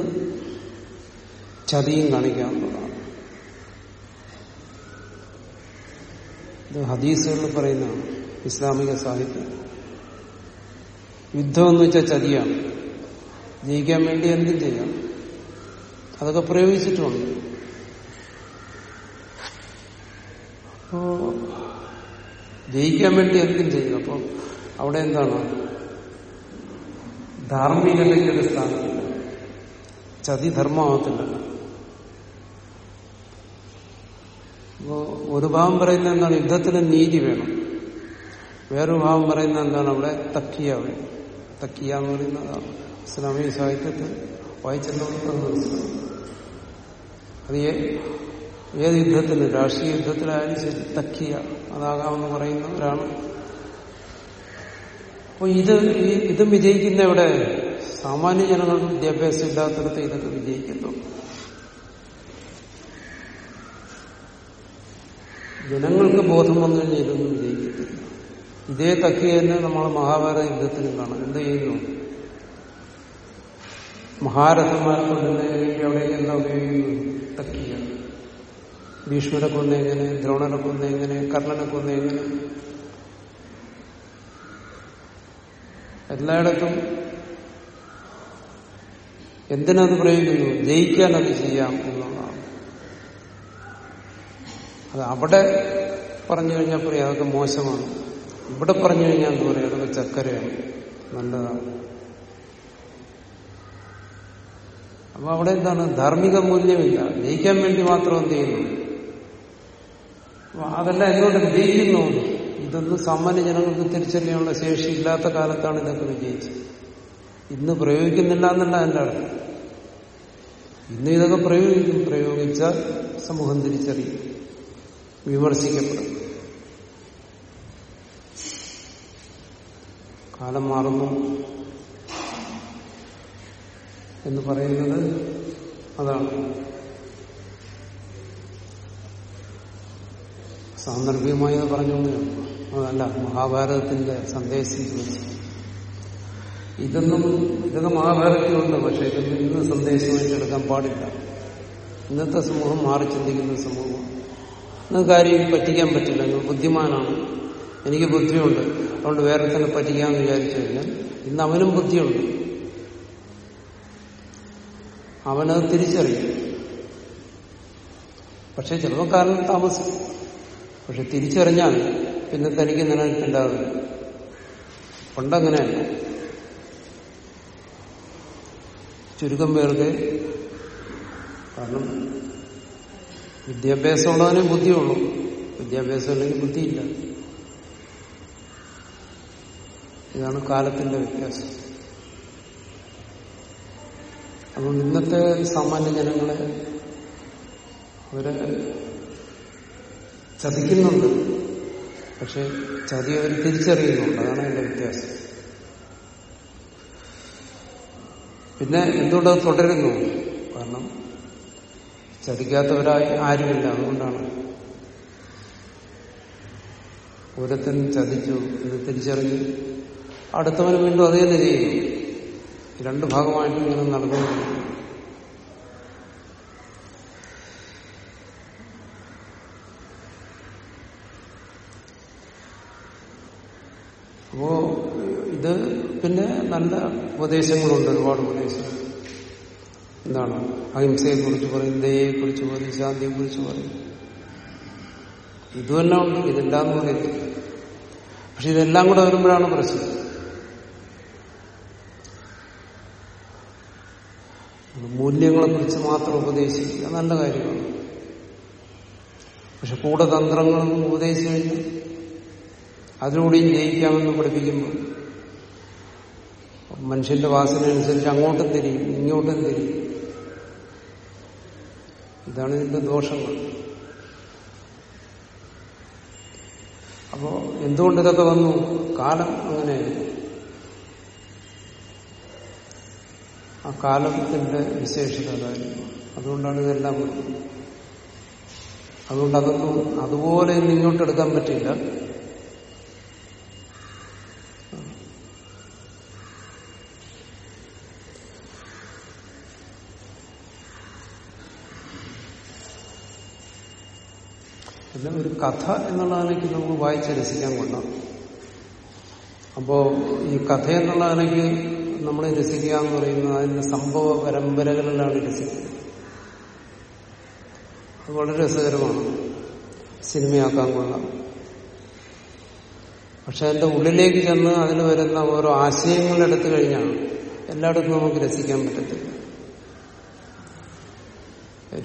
Speaker 1: ചതിയും കാണിക്കാവുന്നതാണ് ഇത് ഹദീസുകളിൽ പറയുന്നതാണ് ഇസ്ലാമിക സാഹിത്യം. യുദ്ധം എന്ന് വെച്ചാൽ ചതിയാണ്. ജയിക്കാൻ വേണ്ടി എന്തും ചെയ്യാം. അതൊക്കെ പ്രയോഗിച്ചിട്ടുണ്ട്. അപ്പോ ജയിക്കാൻ വേണ്ടി എന്തും ചെയ്യും. അപ്പം അവിടെ എന്താണ്? ധാർമ്മികതയ്ക്ക് ഒരു സ്ഥാനമില്ല ചതി ധർമ്മമാകത്തില്ല. അപ്പോ ഒരു ഭാവം പറയുന്ന എന്താണ്? യുദ്ധത്തിന് നീതി വേണം. വേറൊരു ഭാവം പറയുന്ന എന്താണ്? അവിടെ തക്കിയ വേണം. തക്കിയ എന്ന് പറയുന്നതാണ് ഇസ്ലാമിക സാഹിത്യത്തിൽ വായിച്ചെന്നുള്ളത് മനസ്സിലാവും അത് ഏത് യുദ്ധത്തിന് രാഷ്ട്രീയ യുദ്ധത്തിലായാലും ശരി തക്കിയ അതാകാമെന്ന് പറയുന്നവരാണ്. അപ്പൊ ഇത് ഇതും വിജയിക്കുന്ന ഇവിടെ സാമാന്യ ജനങ്ങൾക്ക് വിദ്യാഭ്യാസം ഇല്ലാത്തടത്ത് ഇതൊക്കെ വിജയിക്കുന്നു. ജനങ്ങൾക്ക് ബോധം വന്നു കഴിഞ്ഞാൽ ഇതൊന്നും വിജയിക്കത്തില്ല. ഇതേ തക്കി തന്നെ നമ്മൾ മഹാഭാരത യുദ്ധത്തിലും കാണാം. എന്ത് ചെയ്യുന്നു? മഹാരഥന്മാരെ വേണ്ടി അവിടേക്ക് എന്താ ഉപയോഗിക്കുന്നു? തക്കിയ. ഭീഷ്മരെ കൊന്നെങ്ങനെ ദ്രോണനെ കൊന്നെങ്ങനെ കർണനെ കൊന്നെങ്ങനെ? എല്ലായിടത്തും എന്തിനത് പ്രയോഗിക്കുന്നു? ജയിക്കാൻ അത് ചെയ്യാം എന്നുള്ളതാണ്. അത് അവിടെ പറഞ്ഞു കഴിഞ്ഞാൽ പറയും അതൊക്കെ മോശമാണ്. ഇവിടെ പറഞ്ഞു കഴിഞ്ഞാൽ എന്താ പറയുക അതൊക്കെ ചക്കരയാണ്. നല്ലതാണ്. അപ്പൊ അവിടെ എന്താണ്? ധാർമ്മിക മൂല്യമില്ല. ജയിക്കാൻ വേണ്ടി മാത്രം എന്ത് ചെയ്യുന്നു? അതെല്ലാം എന്തുകൊണ്ട് വിജയിക്കുന്നു? ഇതൊന്നും സാമാന്യ ജനങ്ങൾക്ക് തിരിച്ചറിയാനുള്ള ശേഷി ഇല്ലാത്ത കാലത്താണ് ഇതൊക്കെ വിജയിച്ചത്. ഇന്ന് പ്രയോഗിക്കുന്നില്ല എന്നല്ല എന്റെ അർത്ഥം. ഇന്ന് ഇതൊക്കെ പ്രയോഗിക്കും. പ്രയോഗിച്ചാൽ സമൂഹം തിരിച്ചറിയും. വിമർശിക്കപ്പെടും. കാലം മാറുന്നു എന്ന് പറയുന്നത് അതാണ്. സാന്ദർഭികമായി അത് പറഞ്ഞുകൊണ്ട് അതല്ല മഹാഭാരതത്തിന്റെ സന്ദേശം ഇതൊന്നും ഇതൊക്കെ മഹാഭാരതത്തിലുണ്ട് പക്ഷെ ഇതൊന്നും ഇന്ന് സന്ദേശമായിട്ട് എടുക്കാൻ പാടില്ല. ഇന്നത്തെ സമൂഹം മാറി ചിന്തിക്കുന്ന സമൂഹം. നിങ്ങൾക്ക് ആരെയും പറ്റിക്കാൻ പറ്റില്ല നിങ്ങൾ ബുദ്ധിമാനാണ്. എനിക്ക് ബുദ്ധിയുണ്ട്. അതുകൊണ്ട് വേറെ തന്നെ പറ്റിക്കാമെന്ന് വിചാരിച്ചു കഴിഞ്ഞാൽ ഇന്ന് അവനും ബുദ്ധിയുണ്ട്. അവനത് തിരിച്ചറിയും. പക്ഷെ ചിലപ്പോൾ കാരണം താമസിക്കും. പക്ഷെ തിരിച്ചറിഞ്ഞാൽ പിന്നെ തനിക്ക് നിലനിൽപ്പില്ലാതെ പണ്ടങ്ങനെയല്ല ചുരുക്കം പേർക്ക് കാരണം വിദ്യാഭ്യാസം ഉള്ളവനെ ബുദ്ധിയുള്ളൂ. വിദ്യാഭ്യാസം ഉണ്ടെങ്കിൽ ബുദ്ധിയില്ല. ഇതാണ് കാലത്തിന്റെ വ്യത്യാസം. അതുകൊണ്ട് ഇന്നത്തെ സാമാന്യ ജനങ്ങളെ അവരെ ചതിക്കുന്നുണ്ട്. പക്ഷെ ചതി അവർ തിരിച്ചറിയുന്നുണ്ട്. അതാണ് അതിന്റെ വ്യത്യാസം. പിന്നെ എന്തുകൊണ്ടത് തുടരുന്നു? കാരണം ചതിക്കാത്തവരായി ആരുമില്ല. അതുകൊണ്ടാണ് ഓരോരുത്തരും ചതിച്ചു എന്ന് തിരിച്ചറിഞ്ഞ് അടുത്തവന് വീണ്ടും അത് തന്നെ ചെയ്യുന്നു രണ്ട് ഭാഗമായിട്ട് ഇങ്ങനെ നടന്നുകൊണ്ടിരിക്കുന്നു അപ്പോ ഇത് പിന്നെ നല്ല ഉപദേശങ്ങളുണ്ട് ഒരുപാട് ഉപദേശങ്ങൾ. എന്താണ്? അഹിംസയെ കുറിച്ച് പറയും ദയയെ കുറിച്ച് പറയും ശാന്തിയെ കുറിച്ച് പറയും. ഇതുതന്നെ ഉണ്ട് ഇതെല്ലാം പറയുന്നത് പക്ഷെ ഇതെല്ലാം കൂടെ വരുമ്പോഴാണ് പ്രശ്നം. മൂല്യങ്ങളെ കുറിച്ച് മാത്രം ഉപദേശിക്കുക. നല്ല കാര്യമാണ്. പക്ഷെ കൂടെ തന്ത്രങ്ങളും ഉപദേശിച്ചു കഴിഞ്ഞാൽ അതിലൂടെയും ജയിക്കാമെന്ന് പഠിപ്പിക്കുമ്പോൾ മനുഷ്യന്റെ വാസന അനുസരിച്ച് അങ്ങോട്ടും തിരിയും ഇങ്ങോട്ടും തിരിയും. ഇതാണ് ഇതിന്റെ ദോഷങ്ങൾ. അപ്പോ എന്തുകൊണ്ട് ഇതൊക്കെ വന്നു? കാലം അങ്ങനെയായിരുന്നു. ആ കാലത്തിന്റെ വിശേഷത അതായിരുന്നു അതുകൊണ്ടാണ് ഇതെല്ലാം അതുകൊണ്ട് അതൊന്നും അതുപോലെ ഇന്ന് ഇങ്ങോട്ട് എടുക്കാൻ പറ്റില്ല. പിന്നെ ഒരു കഥ എന്നുള്ള ആനയ്ക്ക് നമുക്ക് വായിച്ച് രസിക്കാൻ കൊണ്ടാണ് അപ്പോ ഈ കഥ എന്നുള്ളതിലേക്ക് നമ്മൾ രസിക്കുക എന്ന് പറയുന്നത് അതിന്റെ സംഭവ പരമ്പരകളിലാണ് രസിക്കുന്നത് അത് വളരെ രസകരമാണ്. സിനിമയാക്കാൻ കൊള്ളാം. പക്ഷെ അതിന്റെ ഉള്ളിലേക്ക് ചെന്ന് അതിൽ വരുന്ന ഓരോ ആശയങ്ങളെടുത്തു കഴിഞ്ഞാൽ എല്ലായിടത്തും നമുക്ക് രസിക്കാൻ പറ്റത്തില്ല.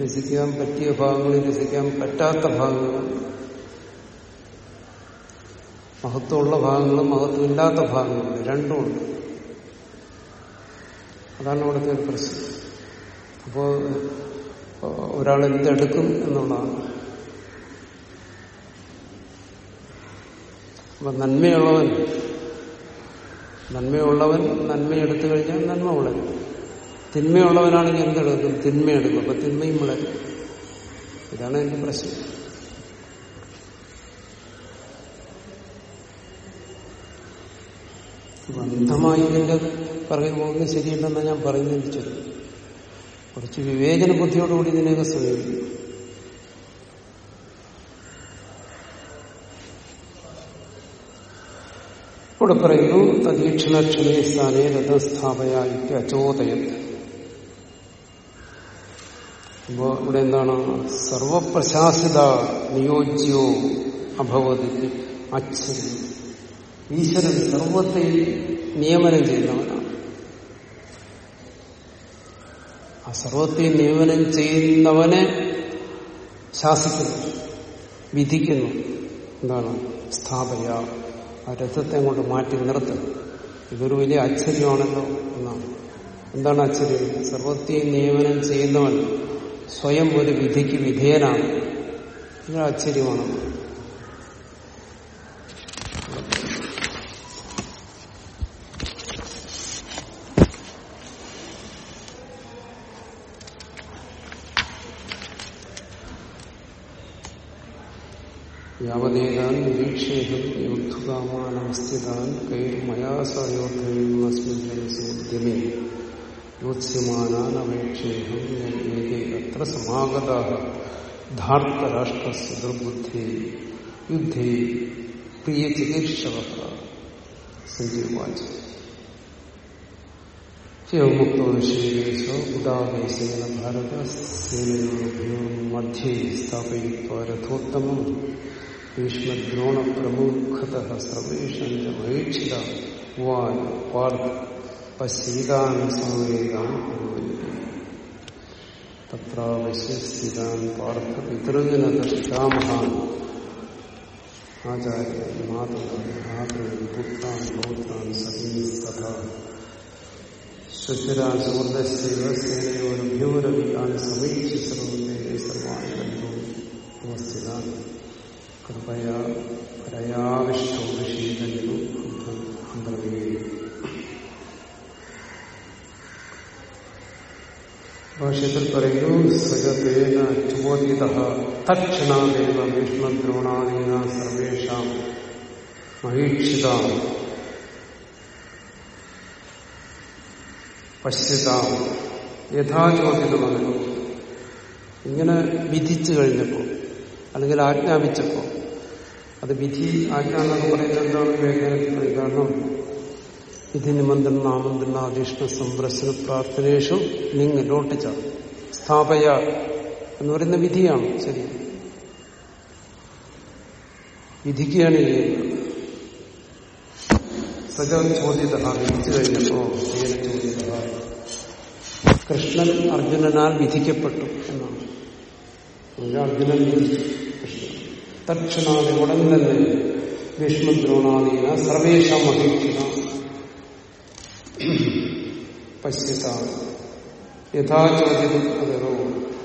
Speaker 1: രസിക്കാൻ പറ്റിയ ഭാഗങ്ങളിൽ രസിക്കാൻ പറ്റാത്ത ഭാഗങ്ങൾ മഹത്വമുള്ള ഭാഗങ്ങളും മഹത്വമില്ലാത്ത ഭാഗങ്ങളും രണ്ടുമുണ്ട്. അതാണ് അവിടുത്തെ ഒരു പ്രശ്നം. അപ്പോ ഒരാൾ എന്തെടുക്കും എന്നുള്ളതാണ്. അപ്പൊ നന്മയുള്ളവൻ നന്മയുള്ളവൻ നന്മയെടുത്തു കഴിഞ്ഞാൽ നന്മ വളരും. തിന്മയുള്ളവനാണെങ്കിൽ എന്തെടുക്കും? തിന്മയെടുക്കും. അപ്പൊ തിന്മയും വളരും. ഇതാണ് എന്റെ പ്രശ്നം. ബന്ധമായി ഇതിന്റെ പറഞ്ഞു ഒന്നും ശരിയല്ലെന്നാണ് ഞാൻ പറയുന്നതിന് ചൊല്ലി കുറച്ച് വിവേചന ബുദ്ധിയോടുകൂടി ഇതിനെയൊക്കെ സമീപിക്കും ഇവിടെ പറയുന്നു തദീക്ഷണക്ഷണേ സ്ഥാനേ രഥസ്ഥാപയ അചോദയ അപ്പോ ഇവിടെ എന്താണ്? സർവപ്രശാസിത നിയോജ്യോ അഭവതി അച്ഛൻ. ഈശ്വരൻ സർവത്തെ നിയമനം ചെയ്യുന്നവനാണ്. ആ സർവത്തെ നിയമനം ചെയ്യുന്നവനെ ശാസിക്കുന്നു വിധിക്കുന്നു. എന്താണ്? സ്ഥാപയ. ആ രഥത്തെ കൊണ്ട് മാറ്റി നിർത്തും ഇതൊരു വലിയ ആശ്ചര്യമാണല്ലോ എന്നാണ്. എന്താണ് ആശ്ചര്യം? സർവത്തെയും നിയമനം ചെയ്യുന്നവൻ സ്വയം ഒരു വിധിക്ക് വിധേയനാണ്. ഇതൊരു ആശ്ചര്യമാണ്. യാവതേതാൻ നിരീക്ഷേഹം യോദ്ധുകാമാനമസ്ഥിതാൻ കൈർമയാ സയോദ്ധയമസ്മിൻ ജനസോദ്യമേ യോത്സ്യമാനാൻ അപേക്ഷേഹം ഏകേ അത്ര സമാഗത ധാർത്തരാഷ്ട്രസ് ദുർബുദ്ധി യുദ്ധേ പ്രിയ ചികിത്സവ സഞ്ജീവാച ശിവമുക്തോ വിഷയേശോ ഗുഡാവേശേന ഭാരത സേനയോഭ്യോ മധ്യേ സ്ഥാപയിത്വ രഥോത്തമം ഭീഷ്മദ്രോണപ്രമുഖത സർവേഷന്റെ മഹേക്ഷിത വാൻ പാർത്ഥ പശ്ചിതാൻ സംവേദാൻ തത്രാവശ്യസ്ഥിതാൻ പാർത്ഥ പിതൃജന ദൃഷ്ടാമഹാൻ ആചാര്യ മാതൃ പുത്രാൻ പൗത്രാൻ സഖീസ്തഥ ശുചിരാൻ സുഹൃദശൈവ സേനയോരഭ്യോരവികാൻ സമീക്ഷ്യ സർവേ സർവാണി അവസ്ഥിതാൻ കൃപയാ പരയാവിഷ്ടോ വിഷീതനു അന്തർവീയും ഭാഷ്യത്തിൽ പറയുന്നു സജതേന ചോദിത തക്ഷണാദേവ ഭീഷ്മദ്രോണാദീന സർവേഷാം മഹീക്ഷിത പശ്യതാം. യഥാചോദിതമകനും ഇങ്ങനെ വിധിച്ചു കഴിഞ്ഞപ്പോൾ അല്ലെങ്കിൽ ആജ്ഞാപിച്ചപ്പോൾ. അത് വിധി ആജ്ഞ പറയുന്നത് എന്താണ് വ്യാഖ്യാനത്തിൽ കാരണം വിധി നിമന്ത്രണ നാമന്ത്രം അധിഷ്ഠ സംപ്രശ്ന പ്രാർത്ഥനേഷു നിങ്ങൾ ലോട്ടിച്ച സ്ഥാപയ എന്ന് പറയുന്ന വിധിയാണ് ശരി. വിധിക്കുകയാണ് ചോദ്യത വിധിച്ചു കഴിഞ്ഞപ്പോ ചോദ്യത കൃഷ്ണൻ അർജുനനാൽ വിധിക്കപ്പെട്ടു എന്നാണ്. അർജുനൻ വിധിച്ചു. തക്ഷണാതെ ഉടൻ തന്നെ ഭീഷ്മദ്രോണാദീന സർവേഷ അപേക്ഷിത പശ്യത. യഥാചോദ്യം അതോ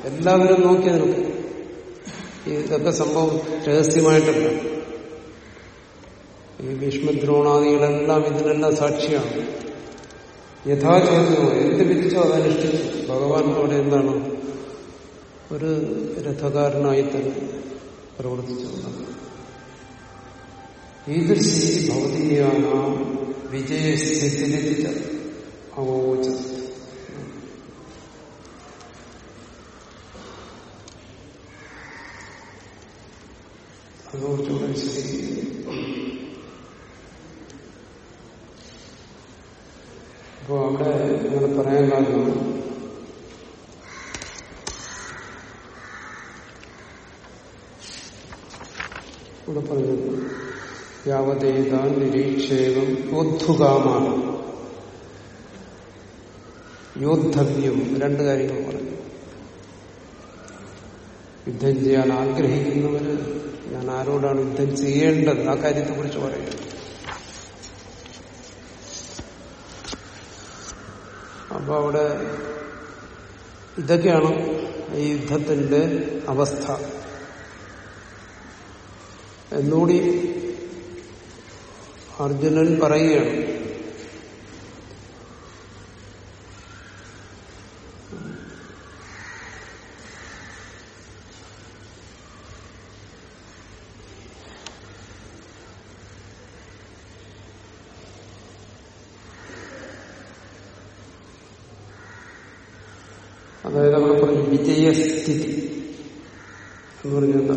Speaker 1: എല്ലാവരും നോക്കി നിൽക്കും ഇതൊക്കെ സംഭവം രഹസ്യമായിട്ടല്ല. ഈ ഭീഷ്മദ്രോണാദികളെല്ലാം ഇതിനെല്ലാം സാക്ഷിയാണ്. യഥാചോദ്യമോ എന്ത് വിധിച്ചോ അതനുഷ്ഠിച്ചു ഭഗവാൻ അവിടെ എന്താണ്? ഒരു രഥകാരനായി തന്നെ. പ്രവർത്തിച്ചു ഈദൃശി ഭൗതികയാണ് വിജയസ്ഥിതി അവോച അത് കുറച്ചുകൂടെ വിശദീകരിക്കുന്നു അപ്പോ അവിടെ അങ്ങനെ പറയാൻ കാരണം ഇവിടെ പറഞ്ഞു. യാവതേതാ നിരീക്ഷേപം യോദ്ധുകാമാണ് യോദ്ധവ്യം രണ്ട് കാര്യങ്ങൾ പറഞ്ഞു. യുദ്ധം ചെയ്യാൻ ആഗ്രഹിക്കുന്നവര് ഞാൻ ആരോടാണ് യുദ്ധം ചെയ്യേണ്ടത്? ആ കാര്യത്തെ കുറിച്ച് പറയുന്നത് അപ്പൊ അവിടെ ഇതൊക്കെയാണ് ഈ യുദ്ധത്തിന്റെ അവസ്ഥ. എന്നുകൂടി അർജുനൻ പറയുകയാണ്. അതായത് അവിടെ പറഞ്ഞു വിജയസ്ഥിതി എന്ന് പറഞ്ഞാൽ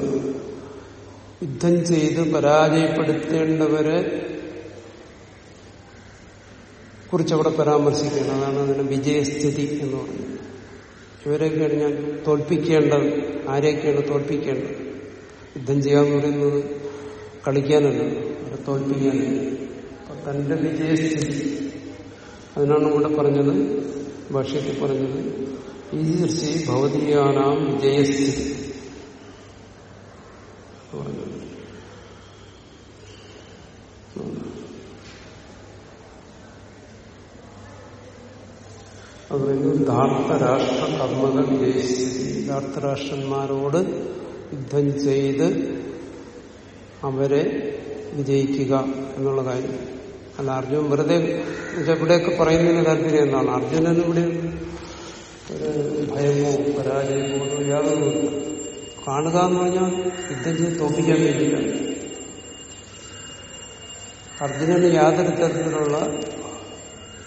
Speaker 1: യുദ്ധം ചെയ്ത് പരാജയപ്പെടുത്തേണ്ടവരെ കുറിച്ച് അവിടെ പരാമർശിക്കുകയാണ് അതാണ് അതിന് വിജയസ്ഥിതി എന്ന് പറയുന്നത്. ഇവരെയൊക്കെയാണ് ഞാൻ തോൽപ്പിക്കേണ്ടത് ആരെയൊക്കെയാണ് തോൽപ്പിക്കേണ്ടത്? യുദ്ധം ചെയ്യാന്ന് പറയുന്നത് കളിക്കാനല്ല അവരെ തോൽപ്പിക്കാനല്ല. അപ്പൊ തന്റെ വിജയസ്ഥിതി. അതിനാണ് ഇവിടെ പറഞ്ഞത് ഭാഷയ്ക്ക് പറഞ്ഞത് ഈ ദൃശ്യം ഭൗതികാനാം വിജയസ്ഥിതി പറഞ്ഞത്. അത് പറയുന്നു ധാർത്തരാഷ്ട്ര കർമ്മകൾ ധാർത്തരാഷ്ട്രന്മാരോട് യുദ്ധം ചെയ്ത് അവരെ വിജയിക്കുക എന്നുള്ള കാര്യം. അല്ല അർജുൻ വെറുതെ ഇവിടെയൊക്കെ പറയുന്നതിന് താല്പര്യം എന്താണ്? അർജുനൻ ഇവിടെ ഒരു ഭയമോ പരാജയമോ യാതൊന്നും കാണുക എന്ന് പറഞ്ഞാൽ യുദ്ധം ചെയ്ത് തോപ്പിക്കാൻ വേണ്ടിയിട്ടാണ്. അർജുനന് യാതൊരു തരത്തിലുള്ള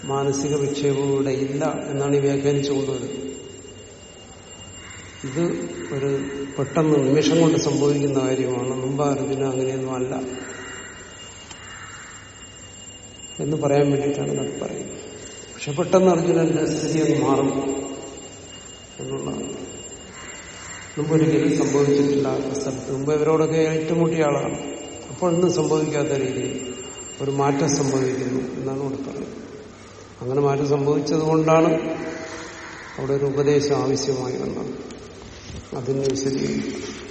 Speaker 1: മാനസിക വിക്ഷേപവും ഇവിടെ ഇല്ല എന്നാണ് ഈ വ്യാഖ്യാനിച്ചു കൊണ്ടുവരുന്നത് ഇത് ഒരു പെട്ടെന്ന് നിമിഷം കൊണ്ട് സംഭവിക്കുന്ന കാര്യമാണ്. മുമ്പ് അർജുന അങ്ങനെയൊന്നും അല്ല. എന്ന് പറയാൻ വേണ്ടിയിട്ടാണ് ഇതൊക്കെ പറയുന്നത്. പക്ഷെ പെട്ടെന്ന് അർജുനന്റെ സ്ഥിതി അങ്ങ് മാറും എന്നുള്ളതാണ്. മുമ്പൊരിക്കലും സംഭവിച്ചിട്ടില്ലാത്ത സ്ഥലത്ത്. മുമ്പ് ഇവരോടൊക്കെ ഏറ്റുമുട്ടിയ ആളാണ്. അപ്പോഴൊന്നും സംഭവിക്കാത്ത രീതിയിൽ ഒരു മാറ്റം സംഭവിക്കുന്നു എന്നാണ് ഇവിടെ പറയുന്നത്. അങ്ങനെ മാറ്റം സംഭവിച്ചത് കൊണ്ടാണ് അവിടെ ഒരു ഉപദേശം ആവശ്യമായി വന്നത്. അതിന് വിശദീകരിക്കും